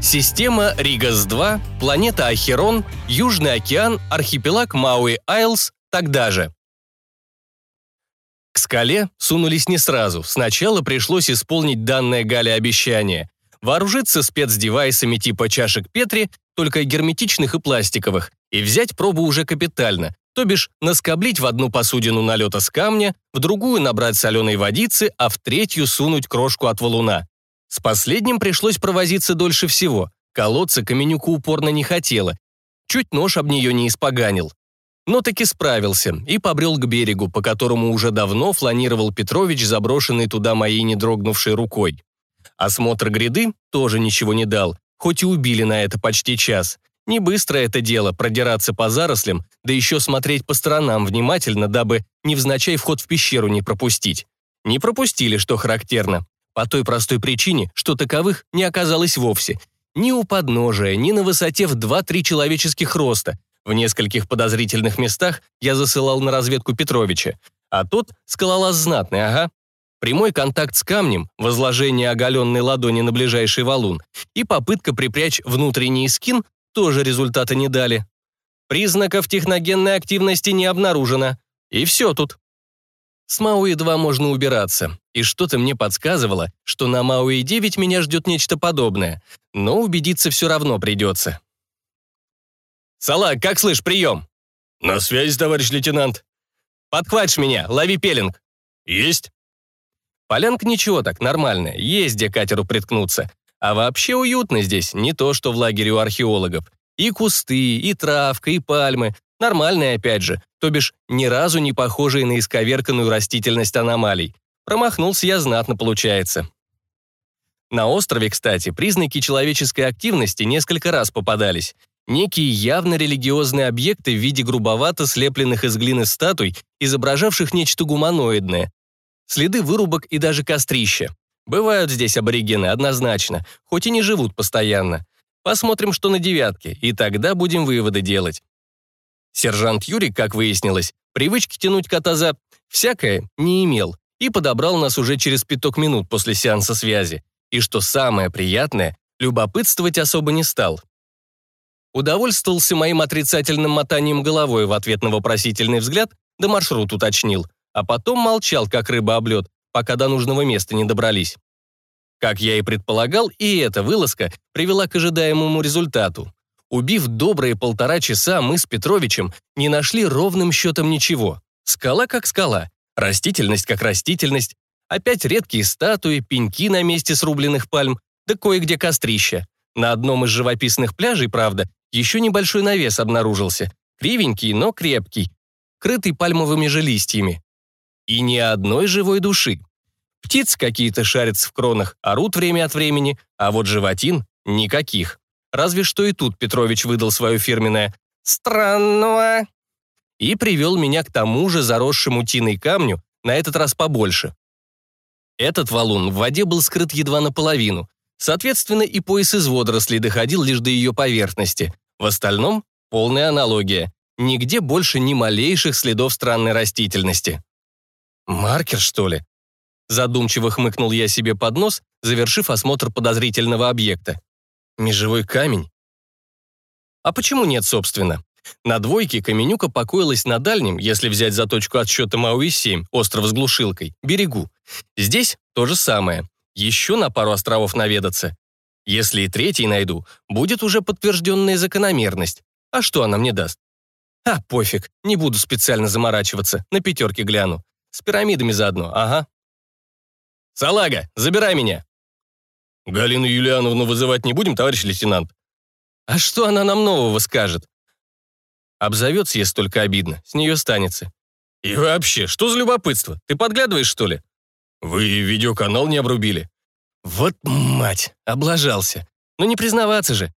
Система Ригас-2, планета Ахерон, Южный океан, архипелаг Мауи-Айлс, тогда же. К скале сунулись не сразу. Сначала пришлось исполнить данное Гале обещание. Вооружиться спецдевайсами типа чашек Петри, только герметичных и пластиковых, и взять пробу уже капитально, то бишь наскоблить в одну посудину налета с камня, в другую набрать соленой водицы, а в третью сунуть крошку от валуна. С последним пришлось провозиться дольше всего. Колоться Каменюку упорно не хотела. Чуть нож об нее не испоганил но таки справился и побрел к берегу, по которому уже давно фланировал Петрович, заброшенный туда моей недрогнувшей рукой. Осмотр гряды тоже ничего не дал, хоть и убили на это почти час. Не быстро это дело, продираться по зарослям, да еще смотреть по сторонам внимательно, дабы невзначай вход в пещеру не пропустить. Не пропустили, что характерно. По той простой причине, что таковых не оказалось вовсе. Ни у подножия, ни на высоте в 2-3 человеческих роста, в нескольких подозрительных местах я засылал на разведку Петровича, а тот скалолаз знатный, ага. Прямой контакт с камнем, возложение оголенной ладони на ближайший валун и попытка припрячь внутренний скин тоже результата не дали. Признаков техногенной активности не обнаружено. И все тут. С Мауи-2 можно убираться, и что-то мне подсказывало, что на Мауи-9 меня ждет нечто подобное, но убедиться все равно придется. «Салак, как слышь, прием?» «На связи, товарищ лейтенант». «Подхватишь меня, лови пеленг». «Есть». Полянка ничего так, нормальная, есть где катеру приткнуться. А вообще уютно здесь, не то что в лагере у археологов. И кусты, и травка, и пальмы. Нормальные опять же, то бишь ни разу не похожие на исковерканную растительность аномалий. Промахнулся я знатно, получается. На острове, кстати, признаки человеческой активности несколько раз попадались некие явно религиозные объекты в виде грубовато слепленных из глины статуй, изображавших нечто гуманоидное. Следы вырубок и даже кострища. Бывают здесь аборигены, однозначно, хоть и не живут постоянно. Посмотрим, что на девятке, и тогда будем выводы делать. Сержант Юрий, как выяснилось, привычки тянуть кота за всякое не имел и подобрал нас уже через пяток минут после сеанса связи. И что самое приятное, любопытствовать особо не стал, Удовольствовался моим отрицательным мотанием головой в ответ на вопросительный взгляд, да маршрут уточнил, а потом молчал, как рыба об лед, пока до нужного места не добрались. Как я и предполагал, и эта вылазка привела к ожидаемому результату. Убив добрые полтора часа, мы с Петровичем не нашли ровным счетом ничего. Скала как скала, растительность как растительность, опять редкие статуи, пеньки на месте срубленных пальм, да кое-где кострища. На одном из живописных пляжей, правда, еще небольшой навес обнаружился, кривенький, но крепкий, крытый пальмовыми же листьями. И ни одной живой души. Птиц какие-то шарятся в кронах, орут время от времени, а вот животин — никаких. Разве что и тут Петрович выдал свое фирменное «странного» и привел меня к тому же заросшему тиной камню, на этот раз побольше. Этот валун в воде был скрыт едва наполовину, Соответственно, и пояс из водорослей доходил лишь до ее поверхности. В остальном — полная аналогия. Нигде больше ни малейших следов странной растительности. «Маркер, что ли?» Задумчиво хмыкнул я себе под нос, завершив осмотр подозрительного объекта. «Межевой камень?» А почему нет, собственно? На двойке Каменюка покоилась на дальнем, если взять за точку отсчета Мауи-7, остров с глушилкой, берегу. Здесь то же самое еще на пару островов наведаться. Если и третий найду, будет уже подтвержденная закономерность. А что она мне даст? А, пофиг, не буду специально заморачиваться, на пятерке гляну. С пирамидами заодно, ага. «Салага, забирай меня!» «Галину Юлиановну вызывать не будем, товарищ лейтенант?» «А что она нам нового скажет?» Обзовется, если только обидно, с нее станется. «И вообще, что за любопытство? Ты подглядываешь, что ли?» «Вы видеоканал не обрубили?» «Вот мать, облажался. Ну не признаваться же.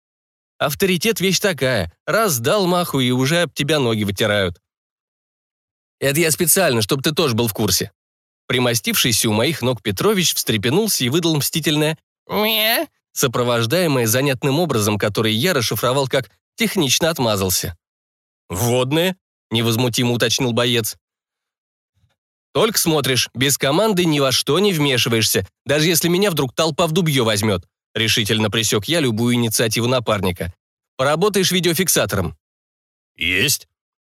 Авторитет вещь такая. Раз дал маху, и уже об тебя ноги вытирают». «Это я специально, чтобы ты тоже был в курсе». Примостившийся у моих ног Петрович встрепенулся и выдал мстительное «Мя», сопровождаемое занятным образом, который я расшифровал как «технично отмазался». «Водные?» — невозмутимо уточнил боец. Только смотришь, без команды ни во что не вмешиваешься, даже если меня вдруг толпа в дубье возьмет. — решительно пресек я любую инициативу напарника. «Поработаешь видеофиксатором». «Есть».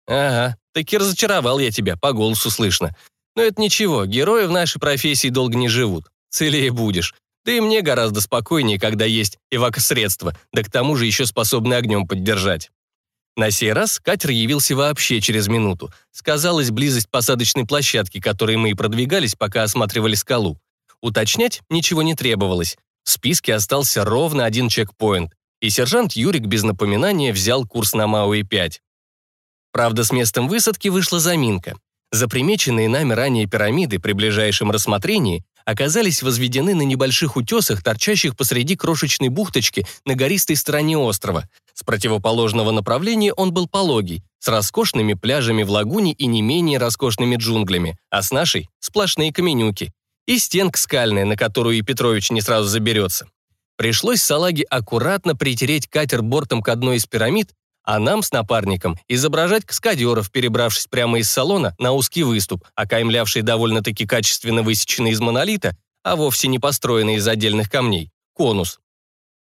«Ага, таки разочаровал я тебя, по голосу слышно. Но это ничего, герои в нашей профессии долго не живут. Целее будешь. Да и мне гораздо спокойнее, когда есть эвакосредства, да к тому же еще способны огнем поддержать». На сей раз катер явился вообще через минуту. Сказалась близость посадочной площадки, которой мы и продвигались, пока осматривали скалу. Уточнять ничего не требовалось. В списке остался ровно один чекпоинт, и сержант Юрик без напоминания взял курс на Мауи-5. Правда, с местом высадки вышла заминка. Запримеченные нами ранее пирамиды при ближайшем рассмотрении оказались возведены на небольших утесах, торчащих посреди крошечной бухточки на гористой стороне острова. С противоположного направления он был пологий, с роскошными пляжами в лагуне и не менее роскошными джунглями, а с нашей — сплошные каменюки. И стенка скальная, на которую и Петрович не сразу заберется. Пришлось салаге аккуратно притереть катер бортом к одной из пирамид а нам с напарником изображать каскадеров, перебравшись прямо из салона на узкий выступ, окаймлявший довольно-таки качественно высеченный из монолита, а вовсе не построенный из отдельных камней, конус.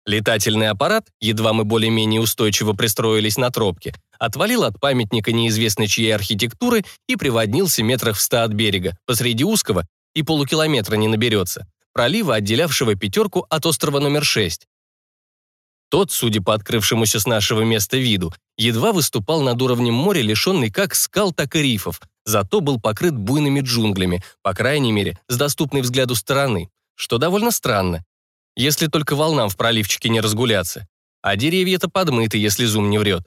Летательный аппарат, едва мы более-менее устойчиво пристроились на тропке, отвалил от памятника неизвестной чьей архитектуры и приводнился метрах в ста от берега, посреди узкого, и полукилометра не наберется, пролива, отделявшего пятерку от острова номер 6. Тот, судя по открывшемуся с нашего места виду, едва выступал над уровнем моря, лишенный как скал, так и рифов, зато был покрыт буйными джунглями, по крайней мере, с доступной взгляду стороны, что довольно странно, если только волнам в проливчике не разгуляться. А деревья-то подмыты, если зум не врет.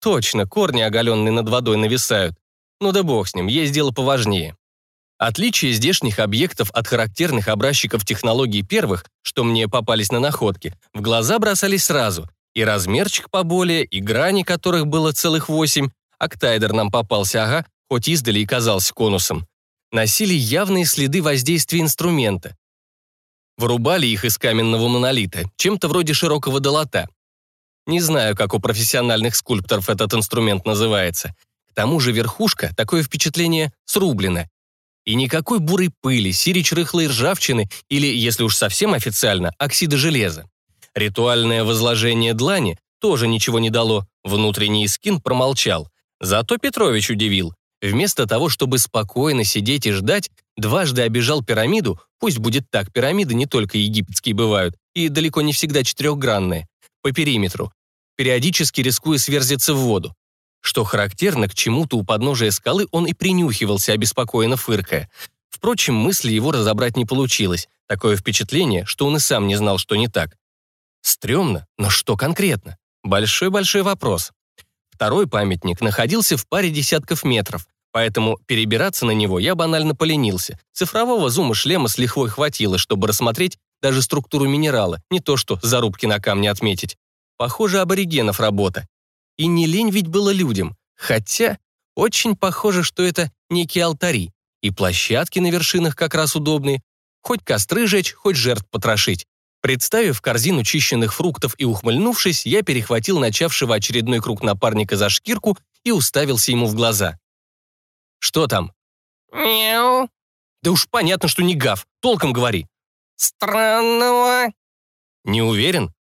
Точно, корни, оголенные над водой, нависают. Ну да бог с ним, есть дело поважнее. Отличие здешних объектов от характерных образчиков технологий первых, что мне попались на находке, в глаза бросались сразу. И размерчик поболее, и грани которых было целых восемь, октайдер нам попался, ага, хоть издали и казался конусом. Носили явные следы воздействия инструмента. Вырубали их из каменного монолита, чем-то вроде широкого долота. Не знаю, как у профессиональных скульпторов этот инструмент называется. К тому же верхушка, такое впечатление, срублена, и никакой бурой пыли, сирич рыхлой ржавчины или, если уж совсем официально, оксида железа. Ритуальное возложение длани тоже ничего не дало, внутренний скин промолчал. Зато Петрович удивил. Вместо того, чтобы спокойно сидеть и ждать, дважды обижал пирамиду, пусть будет так, пирамиды не только египетские бывают, и далеко не всегда четырехгранные, по периметру, периодически рискуя сверзиться в воду. Что характерно, к чему-то у подножия скалы он и принюхивался, обеспокоенно фыркая. Впрочем, мысли его разобрать не получилось. Такое впечатление, что он и сам не знал, что не так. Стремно, но что конкретно? Большой-большой вопрос. Второй памятник находился в паре десятков метров, поэтому перебираться на него я банально поленился. Цифрового зума шлема с лихвой хватило, чтобы рассмотреть даже структуру минерала, не то что зарубки на камне отметить. Похоже, аборигенов работа. И не лень ведь было людям. Хотя очень похоже, что это некие алтари. И площадки на вершинах как раз удобные. Хоть костры жечь, хоть жертв потрошить. Представив корзину чищенных фруктов и ухмыльнувшись, я перехватил начавшего очередной круг напарника за шкирку и уставился ему в глаза. «Что там?» «Мяу». «Да уж понятно, что не гав. Толком говори». «Странного». «Не уверен?»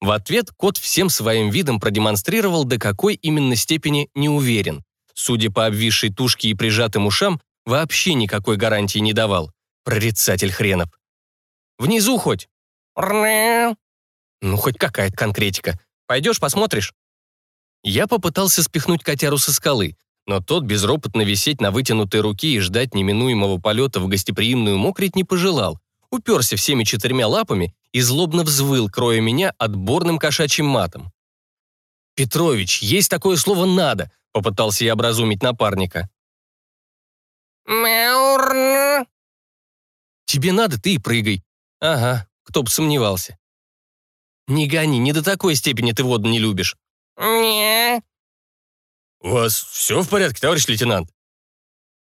В ответ кот всем своим видом продемонстрировал, до какой именно степени не уверен. Судя по обвисшей тушке и прижатым ушам, вообще никакой гарантии не давал. Прорицатель хренов. «Внизу хоть?» «Ну, хоть какая-то конкретика. Пойдешь, посмотришь?» Я попытался спихнуть котяру со скалы, но тот безропотно висеть на вытянутой руке и ждать неминуемого полета в гостеприимную мокрить не пожелал, уперся всеми четырьмя лапами и злобно взвыл, кроя меня отборным кошачьим матом. «Петрович, есть такое слово «надо», — попытался я образумить напарника. «Мяурн». «Тебе надо, ты и прыгай». «Ага, кто бы сомневался». «Не гони, не до такой степени ты воду не любишь». «Не». «У вас все в порядке, товарищ лейтенант?»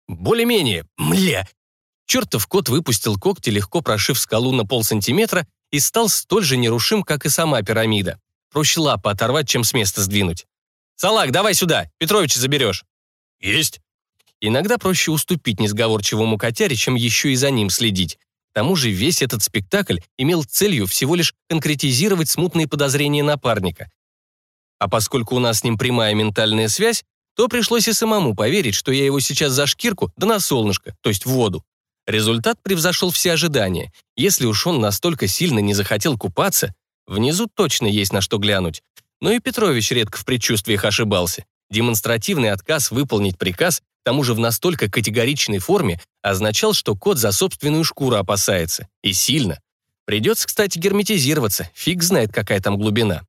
«Более-менее. Мля, Чертов кот выпустил когти, легко прошив скалу на полсантиметра и стал столь же нерушим, как и сама пирамида. Проще лапы оторвать, чем с места сдвинуть. «Салак, давай сюда, Петровича заберешь». «Есть». Иногда проще уступить несговорчивому котяре, чем еще и за ним следить. К тому же весь этот спектакль имел целью всего лишь конкретизировать смутные подозрения напарника. А поскольку у нас с ним прямая ментальная связь, то пришлось и самому поверить, что я его сейчас за шкирку да на солнышко, то есть в воду. Результат превзошел все ожидания. Если уж он настолько сильно не захотел купаться, внизу точно есть на что глянуть. Но и Петрович редко в предчувствиях ошибался. Демонстративный отказ выполнить приказ, к тому же в настолько категоричной форме, означал, что кот за собственную шкуру опасается. И сильно. Придется, кстати, герметизироваться, фиг знает, какая там глубина.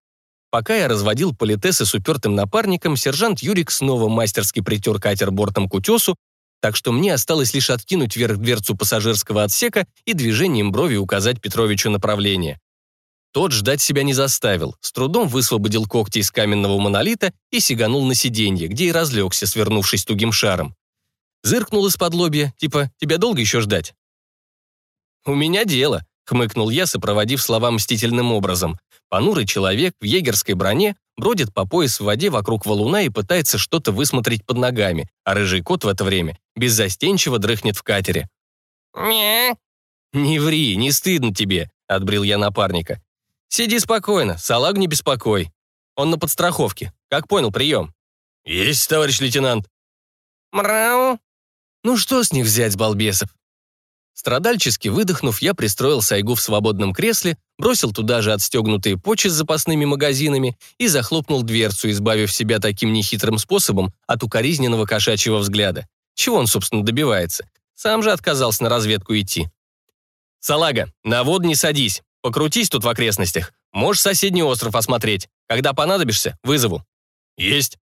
Пока я разводил политесы с упертым напарником, сержант Юрик снова мастерски притер катер бортом к утесу, так что мне осталось лишь откинуть вверх дверцу пассажирского отсека и движением брови указать Петровичу направление. Тот ждать себя не заставил, с трудом высвободил когти из каменного монолита и сиганул на сиденье, где и разлегся, свернувшись тугим шаром. Зыркнул из-под лобья, типа «Тебя долго еще ждать?» «У меня дело», — хмыкнул я, сопроводив слова мстительным образом. Понурый человек в егерской броне бродит по пояс в воде вокруг валуна и пытается что-то высмотреть под ногами, а рыжий кот в это время беззастенчиво дрыхнет в катере. Не. «Не ври, не стыдно тебе», — отбрил я напарника. «Сиди спокойно, салаг не беспокой. Он на подстраховке. Как понял, прием?» «Есть, товарищ лейтенант». Мрау. Ну что с них взять, балбесов? Страдальчески выдохнув, я пристроил Сайгу в свободном кресле, бросил туда же отстегнутые почи с запасными магазинами и захлопнул дверцу, избавив себя таким нехитрым способом от укоризненного кошачьего взгляда. Чего он, собственно, добивается? Сам же отказался на разведку идти. «Салага, на воду не садись. Покрутись тут в окрестностях. Можешь соседний остров осмотреть. Когда понадобишься, вызову». «Есть».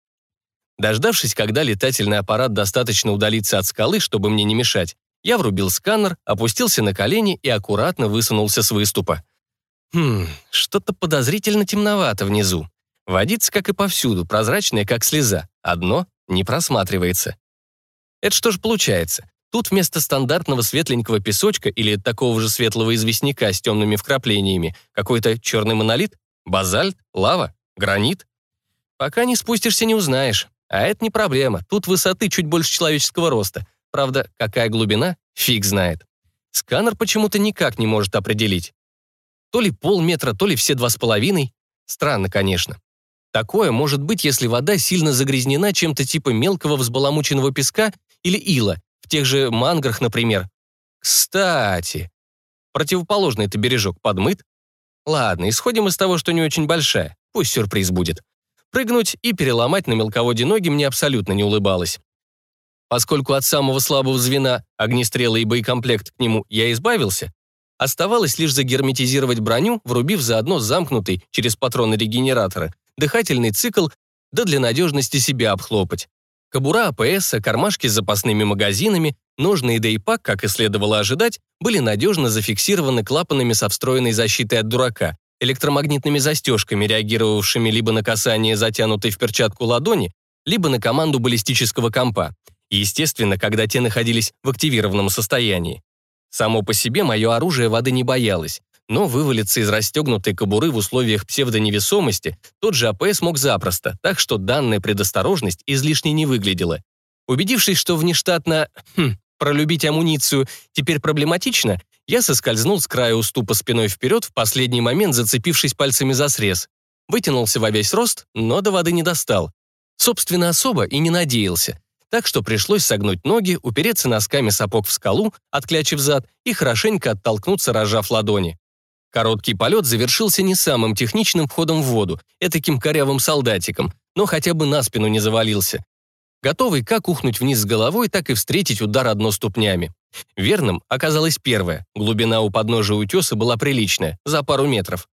Дождавшись, когда летательный аппарат достаточно удалится от скалы, чтобы мне не мешать, я врубил сканер, опустился на колени и аккуратно высунулся с выступа. Хм, что-то подозрительно темновато внизу. Водица, как и повсюду, прозрачная, как слеза. Одно не просматривается. Это что же получается? Тут вместо стандартного светленького песочка или такого же светлого известняка с темными вкраплениями какой-то черный монолит, базальт, лава, гранит. Пока не спустишься, не узнаешь. А это не проблема. Тут высоты чуть больше человеческого роста. Правда, какая глубина, фиг знает. Сканер почему-то никак не может определить. То ли полметра, то ли все два с половиной. Странно, конечно. Такое может быть, если вода сильно загрязнена чем-то типа мелкого взбаламученного песка или ила, в тех же манграх, например. Кстати, противоположный это бережок подмыт. Ладно, исходим из того, что не очень большая. Пусть сюрприз будет. Прыгнуть и переломать на мелководье ноги мне абсолютно не улыбалось. Поскольку от самого слабого звена, огнестрела и боекомплект к нему, я избавился, оставалось лишь загерметизировать броню, врубив заодно замкнутый через патроны регенератора, дыхательный цикл, да для надежности себя обхлопать. Кобура АПС, кармашки с запасными магазинами, ножны и дейпак, как и следовало ожидать, были надежно зафиксированы клапанами со встроенной защитой от дурака, электромагнитными застежками, реагировавшими либо на касание затянутой в перчатку ладони, либо на команду баллистического компа. Естественно, когда те находились в активированном состоянии. Само по себе мое оружие воды не боялось, но вывалиться из расстегнутой кобуры в условиях псевдоневесомости тот же АПС мог запросто, так что данная предосторожность излишне не выглядела. Убедившись, что внештатно хм, пролюбить амуницию теперь проблематично, я соскользнул с края уступа спиной вперед, в последний момент зацепившись пальцами за срез. Вытянулся во весь рост, но до воды не достал. Собственно, особо и не надеялся. Так что пришлось согнуть ноги, упереться носками сапог в скалу, отклячив зад, и хорошенько оттолкнуться, разжав ладони. Короткий полет завершился не самым техничным входом в воду, этаким корявым солдатиком, но хотя бы на спину не завалился. Готовый как ухнуть вниз с головой, так и встретить удар одно ступнями. Верным оказалось первое. Глубина у подножия утеса была приличная, за пару метров.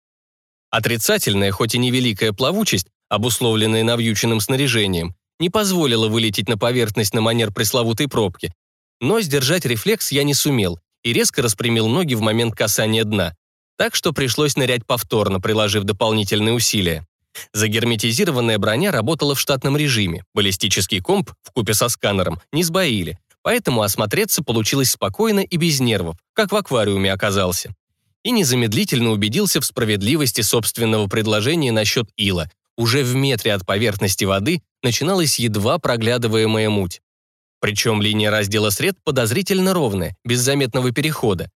Отрицательная, хоть и невеликая плавучесть, обусловленная навьюченным снаряжением, не позволила вылететь на поверхность на манер пресловутой пробки. Но сдержать рефлекс я не сумел и резко распрямил ноги в момент касания дна так что пришлось нырять повторно, приложив дополнительные усилия. Загерметизированная броня работала в штатном режиме, баллистический комп в купе со сканером не сбоили, поэтому осмотреться получилось спокойно и без нервов, как в аквариуме оказался. И незамедлительно убедился в справедливости собственного предложения насчет ила. Уже в метре от поверхности воды начиналась едва проглядываемая муть. Причем линия раздела сред подозрительно ровная, без заметного перехода.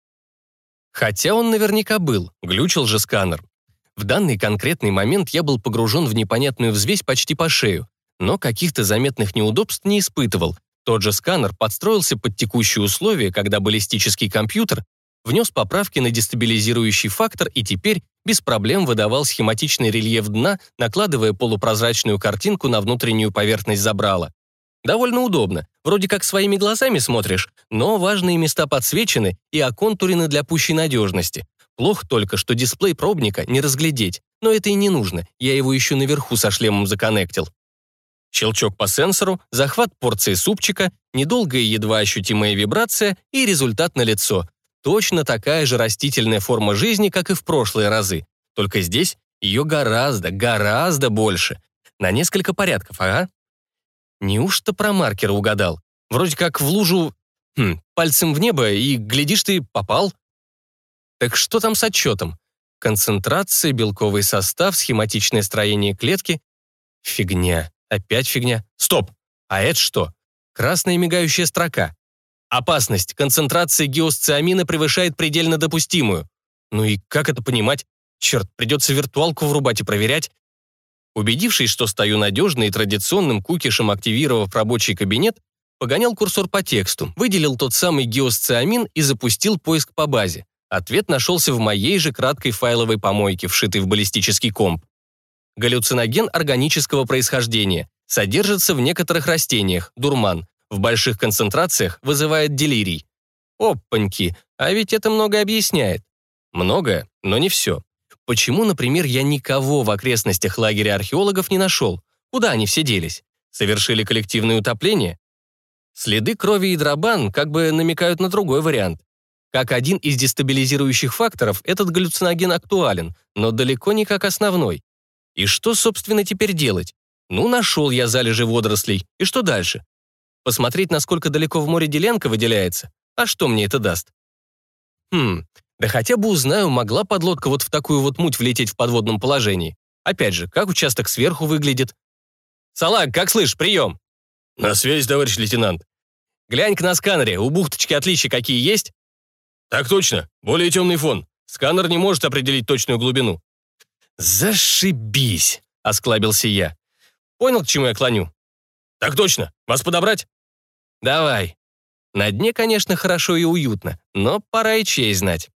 Хотя он наверняка был, глючил же сканер. В данный конкретный момент я был погружен в непонятную взвесь почти по шею, но каких-то заметных неудобств не испытывал. Тот же сканер подстроился под текущие условия, когда баллистический компьютер внес поправки на дестабилизирующий фактор и теперь без проблем выдавал схематичный рельеф дна, накладывая полупрозрачную картинку на внутреннюю поверхность забрала. Довольно удобно, вроде как своими глазами смотришь, но важные места подсвечены и оконтурены для пущей надежности. Плохо только, что дисплей пробника не разглядеть, но это и не нужно, я его еще наверху со шлемом законнектил. Щелчок по сенсору, захват порции супчика, недолгая едва ощутимая вибрация и результат на лицо. Точно такая же растительная форма жизни, как и в прошлые разы. Только здесь ее гораздо, гораздо больше. На несколько порядков, ага. Неужто про маркер угадал? Вроде как в лужу... Хм, пальцем в небо, и, глядишь, ты попал. Так что там с отчетом? Концентрация, белковый состав, схематичное строение клетки. Фигня. Опять фигня. Стоп! А это что? Красная мигающая строка. Опасность. Концентрация геосциамина превышает предельно допустимую. Ну и как это понимать? Черт, придется виртуалку врубать и проверять. Убедившись, что стою надежно и традиционным кукишем активировав рабочий кабинет, погонял курсор по тексту, выделил тот самый геосциамин и запустил поиск по базе. Ответ нашелся в моей же краткой файловой помойке, вшитой в баллистический комп. Галлюциноген органического происхождения, содержится в некоторых растениях, дурман, в больших концентрациях вызывает делирий. Опаньки, а ведь это многое объясняет. Многое, но не все. Почему, например, я никого в окрестностях лагеря археологов не нашел? Куда они все делись? Совершили коллективное утопление? Следы крови и дробан как бы намекают на другой вариант. Как один из дестабилизирующих факторов, этот галлюциноген актуален, но далеко не как основной. И что, собственно, теперь делать? Ну, нашел я залежи водорослей. И что дальше? Посмотреть, насколько далеко в море Деленка выделяется? А что мне это даст? Хм, да хотя бы узнаю, могла подлодка вот в такую вот муть влететь в подводном положении. Опять же, как участок сверху выглядит? «Салаг, как слышь, прием!» «На связь, товарищ лейтенант». «Глянь-ка на сканере, у бухточки отличия какие есть?» «Так точно, более темный фон. Сканер не может определить точную глубину». «Зашибись!» — осклабился я. «Понял, к чему я клоню?» «Так точно. Вас подобрать?» «Давай». На дне, конечно, хорошо и уютно, но пора и честь знать.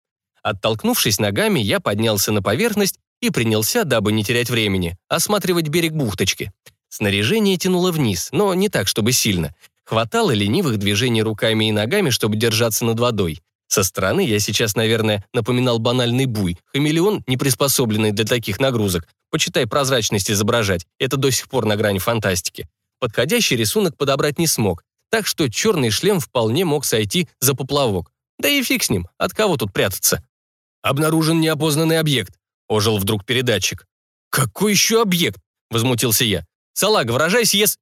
Оттолкнувшись ногами, я поднялся на поверхность и принялся, дабы не терять времени, осматривать берег бухточки. Снаряжение тянуло вниз, но не так, чтобы сильно. Хватало ленивых движений руками и ногами, чтобы держаться над водой. Со стороны я сейчас, наверное, напоминал банальный буй, хамелеон, не приспособленный для таких нагрузок. Почитай прозрачность изображать, это до сих пор на грани фантастики. Подходящий рисунок подобрать не смог, так что черный шлем вполне мог сойти за поплавок. Да и фиг с ним, от кого тут прятаться? «Обнаружен неопознанный объект», — ожил вдруг передатчик. «Какой еще объект?» — возмутился я. «Салаг, выражайся, ес...»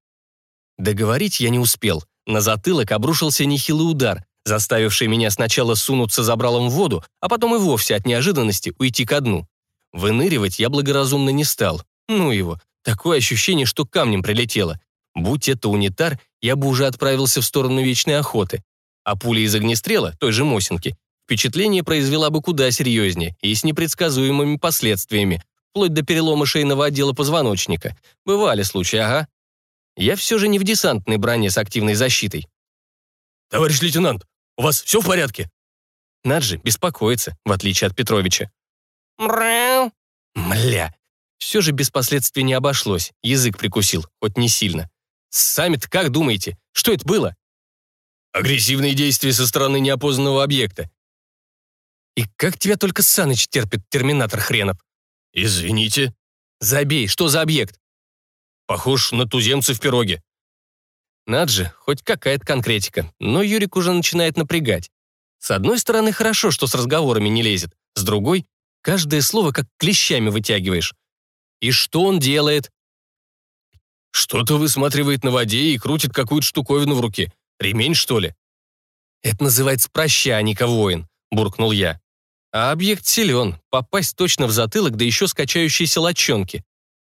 Договорить я не успел. На затылок обрушился нехилый удар, заставивший меня сначала сунуться забралом в воду, а потом и вовсе от неожиданности уйти ко дну. Выныривать я благоразумно не стал. Ну его, такое ощущение, что камнем прилетело. Будь это унитар, я бы уже отправился в сторону вечной охоты. А пуля из огнестрела, той же Мосинки, впечатление произвела бы куда серьезнее и с непредсказуемыми последствиями, вплоть до перелома шейного отдела позвоночника. Бывали случаи, ага. Я все же не в десантной броне с активной защитой. «Товарищ лейтенант, у вас все в порядке?» Наджи беспокоится, в отличие от Петровича. Мряу. Мля. Все же без последствий не обошлось. Язык прикусил, хоть не сильно. Сами-то как думаете? Что это было? Агрессивные действия со стороны неопознанного объекта. И как тебя только Саныч терпит, терминатор хренов? Извините. Забей, что за объект? Похож на туземца в пироге. Над же, хоть какая-то конкретика, но Юрик уже начинает напрягать. С одной стороны, хорошо, что с разговорами не лезет, с другой, каждое слово как клещами вытягиваешь. И что он делает? Что-то высматривает на воде и крутит какую-то штуковину в руке. Ремень, что ли? Это называется прощаника, воин, буркнул я. А объект силен, попасть точно в затылок, да еще с качающейся лочонки.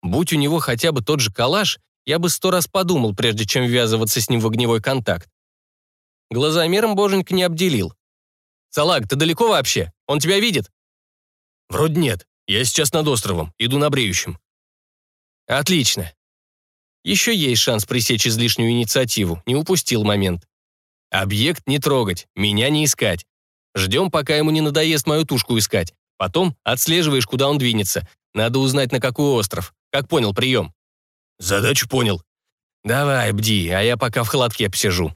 Будь у него хотя бы тот же калаш, я бы сто раз подумал, прежде чем ввязываться с ним в огневой контакт. Глазомером боженька не обделил. Салаг, ты далеко вообще? Он тебя видит?» «Вроде нет. Я сейчас над островом. Иду на бреющем». «Отлично. Еще есть шанс пресечь излишнюю инициативу. Не упустил момент. Объект не трогать, меня не искать. Ждем, пока ему не надоест мою тушку искать. Потом отслеживаешь, куда он двинется. Надо узнать, на какой остров. Как понял прием?» «Задачу понял». «Давай, бди, а я пока в холодке посижу».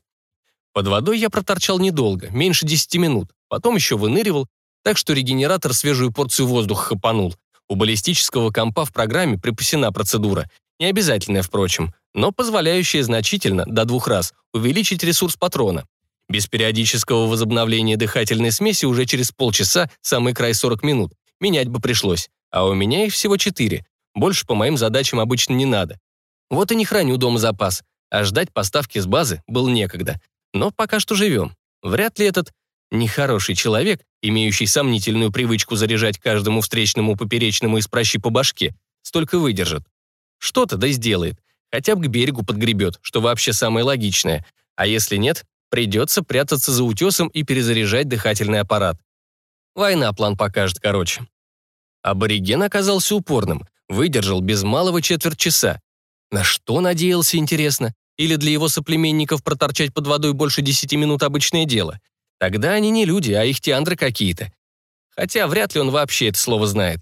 Под водой я проторчал недолго, меньше десяти минут. Потом еще выныривал, так что регенератор свежую порцию воздуха хапанул. У баллистического компа в программе припасена процедура. Не обязательная, впрочем, но позволяющая значительно, до двух раз, увеличить ресурс патрона. Без периодического возобновления дыхательной смеси уже через полчаса, самый край 40 минут, менять бы пришлось. А у меня их всего четыре. Больше по моим задачам обычно не надо. Вот и не храню дома запас. А ждать поставки с базы был некогда. Но пока что живем. Вряд ли этот нехороший человек, имеющий сомнительную привычку заряжать каждому встречному поперечному из прощи по башке, столько выдержит. Что-то да сделает. Хотя бы к берегу подгребет, что вообще самое логичное. А если нет, придется прятаться за утесом и перезаряжать дыхательный аппарат. Война план покажет, короче. Абориген оказался упорным, выдержал без малого четверть часа. На что надеялся, интересно? Или для его соплеменников проторчать под водой больше десяти минут обычное дело? Тогда они не люди, а их теандры какие-то. Хотя вряд ли он вообще это слово знает.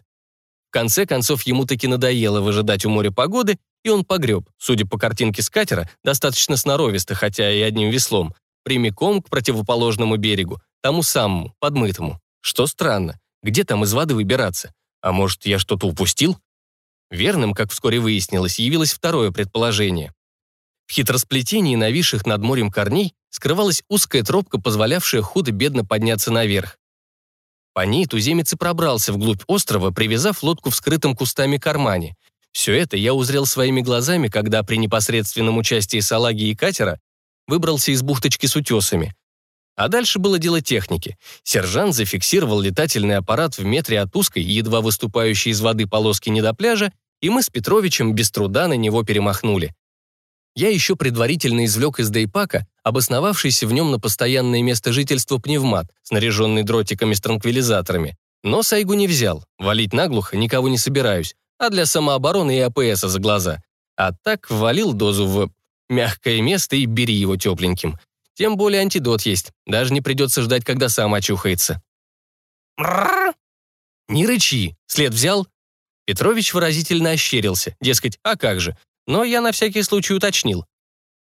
В конце концов, ему таки надоело выжидать у моря погоды, и он погреб, судя по картинке с катера, достаточно сноровисто, хотя и одним веслом, прямиком к противоположному берегу, тому самому, подмытому. Что странно, где там из воды выбираться? А может, я что-то упустил? Верным, как вскоре выяснилось, явилось второе предположение. В хитросплетении нависших над морем корней скрывалась узкая тропка, позволявшая худо-бедно подняться наверх. По ней туземец и пробрался вглубь острова, привязав лодку в скрытом кустами кармане. Все это я узрел своими глазами, когда при непосредственном участии салаги и катера выбрался из бухточки с утесами. А дальше было дело техники. Сержант зафиксировал летательный аппарат в метре от узкой, едва выступающей из воды полоски не до пляжа, и мы с Петровичем без труда на него перемахнули. Я еще предварительно извлек из дейпака обосновавшийся в нем на постоянное место жительства пневмат, снаряженный дротиками с транквилизаторами. Но Сайгу не взял, валить наглухо никого не собираюсь, а для самообороны и АПСа за глаза. А так ввалил дозу в мягкое место и бери его тепленьким. Тем более антидот есть, даже не придется ждать, когда сам очухается. «Не рычи!» След взял? Петрович выразительно ощерился, дескать, а как же, но я на всякий случай уточнил.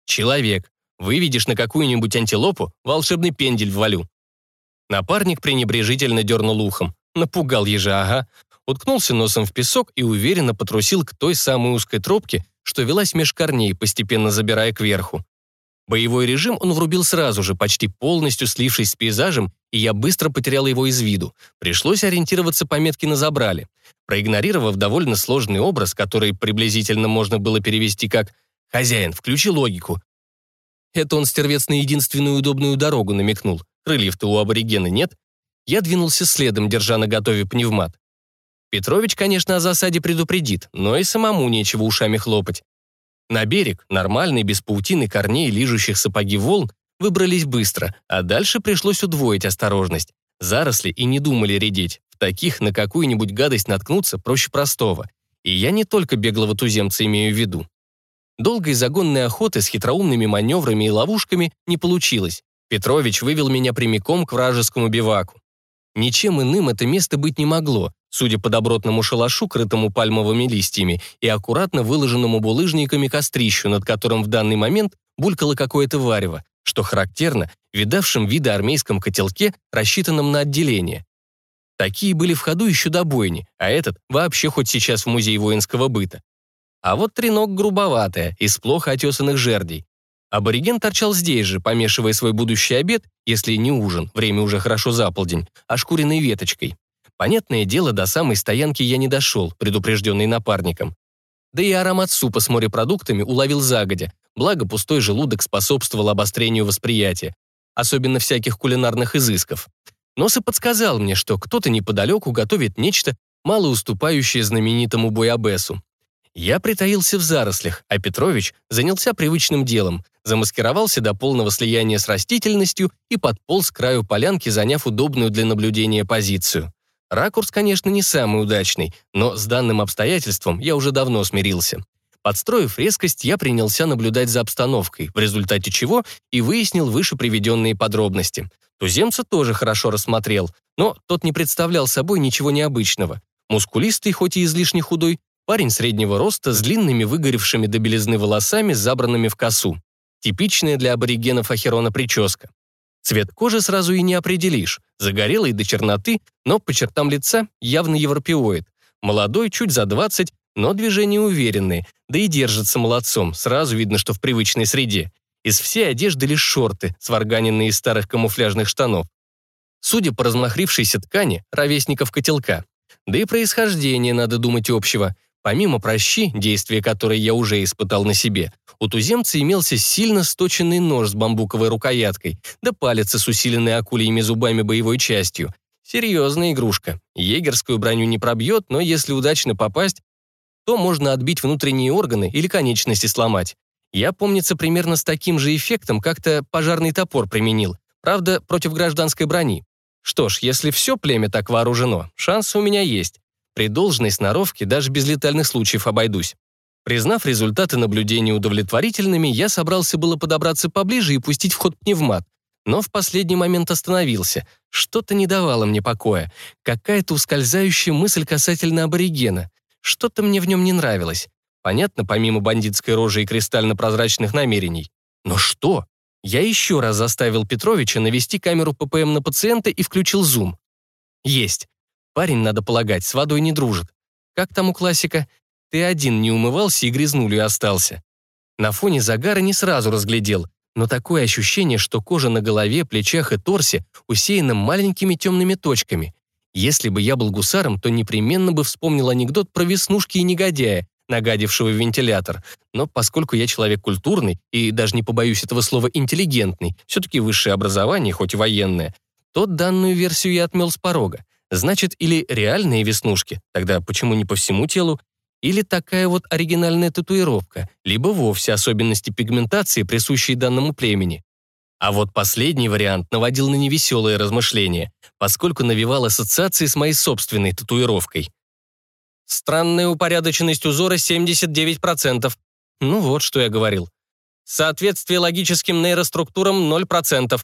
«Человек. Выведешь на какую-нибудь антилопу, волшебный пендель ввалю». Напарник пренебрежительно дернул ухом. Напугал ежа, ага. Уткнулся носом в песок и уверенно потрусил к той самой узкой тропке, что велась меж корней, постепенно забирая кверху. Боевой режим он врубил сразу же, почти полностью слившись с пейзажем, и я быстро потерял его из виду. Пришлось ориентироваться по метке на забрале. Проигнорировав довольно сложный образ, который приблизительно можно было перевести как «Хозяин, включи логику». Это он, стервец, на единственную удобную дорогу намекнул. Крыльев-то у аборигена нет. Я двинулся следом, держа на готове пневмат. Петрович, конечно, о засаде предупредит, но и самому нечего ушами хлопать. На берег, нормальный, без паутины корней, лижущих сапоги волн, выбрались быстро, а дальше пришлось удвоить осторожность. Заросли и не думали редеть. В таких на какую-нибудь гадость наткнуться проще простого. И я не только беглого туземца имею в виду. Долгой загонной охоты с хитроумными маневрами и ловушками не получилось. Петрович вывел меня прямиком к вражескому биваку. Ничем иным это место быть не могло, судя по добротному шалашу, крытому пальмовыми листьями, и аккуратно выложенному булыжниками кострищу, над которым в данный момент булькало какое-то варево, что характерно видавшим виды армейском котелке, рассчитанном на отделение. Такие были в ходу еще до бойни, а этот вообще хоть сейчас в музей воинского быта. А вот тренок грубоватая, из плохо отесанных жердей. Абориген торчал здесь же, помешивая свой будущий обед, если не ужин, время уже хорошо за полдень, ошкуренной веточкой. Понятное дело, до самой стоянки я не дошел, предупрежденный напарником. Да и аромат супа с морепродуктами уловил загодя, благо пустой желудок способствовал обострению восприятия, особенно всяких кулинарных изысков. Нос и подсказал мне, что кто-то неподалеку готовит нечто, мало уступающее знаменитому буябесу. Я притаился в зарослях, а Петрович занялся привычным делом, замаскировался до полного слияния с растительностью и подполз к краю полянки, заняв удобную для наблюдения позицию. Ракурс, конечно, не самый удачный, но с данным обстоятельством я уже давно смирился. Подстроив резкость, я принялся наблюдать за обстановкой, в результате чего и выяснил выше приведенные подробности. Туземца тоже хорошо рассмотрел, но тот не представлял собой ничего необычного. Мускулистый, хоть и излишне худой, парень среднего роста с длинными выгоревшими до белизны волосами, забранными в косу. Типичная для аборигенов Ахерона прическа. Цвет кожи сразу и не определишь. Загорелый до черноты, но по чертам лица явно европеоид. Молодой, чуть за 20, но движения уверенные, да и держится молодцом, сразу видно, что в привычной среде. Из всей одежды лишь шорты, сварганенные из старых камуфляжных штанов. Судя по размахрившейся ткани, ровесников котелка. Да и происхождение, надо думать, общего. Помимо прощи, действия которой я уже испытал на себе, у туземца имелся сильно сточенный нож с бамбуковой рукояткой, да палец с усиленной акульями зубами боевой частью. Серьезная игрушка. Егерскую броню не пробьет, но если удачно попасть, то можно отбить внутренние органы или конечности сломать. Я, помнится, примерно с таким же эффектом как-то пожарный топор применил, правда, против гражданской брони. Что ж, если все племя так вооружено, шансы у меня есть. При должной сноровке даже без летальных случаев обойдусь. Признав результаты наблюдения удовлетворительными, я собрался было подобраться поближе и пустить в ход пневмат, но в последний момент остановился. Что-то не давало мне покоя. Какая-то ускользающая мысль касательно аборигена. Что-то мне в нем не нравилось. Понятно, помимо бандитской рожи и кристально-прозрачных намерений. Но что? Я еще раз заставил Петровича навести камеру ППМ на пациента и включил зум. Есть. Парень, надо полагать, с водой не дружит. Как там у классика? Ты один не умывался и грязнулью остался. На фоне загара не сразу разглядел, но такое ощущение, что кожа на голове, плечах и торсе усеяна маленькими темными точками. Если бы я был гусаром, то непременно бы вспомнил анекдот про веснушки и негодяя, нагадившего вентилятор. Но поскольку я человек культурный и даже не побоюсь этого слова интеллигентный, все-таки высшее образование, хоть и военное, то данную версию я отмел с порога. Значит, или реальные веснушки, тогда почему не по всему телу, или такая вот оригинальная татуировка, либо вовсе особенности пигментации, присущие данному племени. А вот последний вариант наводил на невеселые размышления, поскольку навевал ассоциации с моей собственной татуировкой. Странная упорядоченность узора 79%. Ну вот, что я говорил. Соответствие логическим нейроструктурам 0%.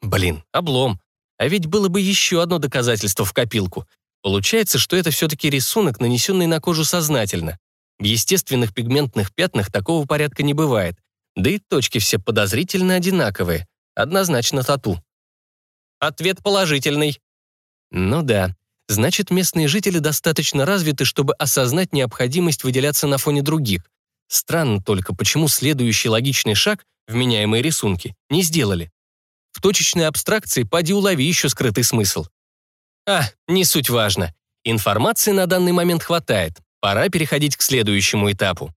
Блин, облом. А ведь было бы еще одно доказательство в копилку. Получается, что это все-таки рисунок, нанесенный на кожу сознательно. В естественных пигментных пятнах такого порядка не бывает. Да и точки все подозрительно одинаковые. Однозначно тату. Ответ положительный. Ну да. Значит, местные жители достаточно развиты, чтобы осознать необходимость выделяться на фоне других. Странно только, почему следующий логичный шаг, вменяемые рисунки, не сделали. В точечной абстракции поди улови еще скрытый смысл. А, не суть важно. Информации на данный момент хватает. Пора переходить к следующему этапу.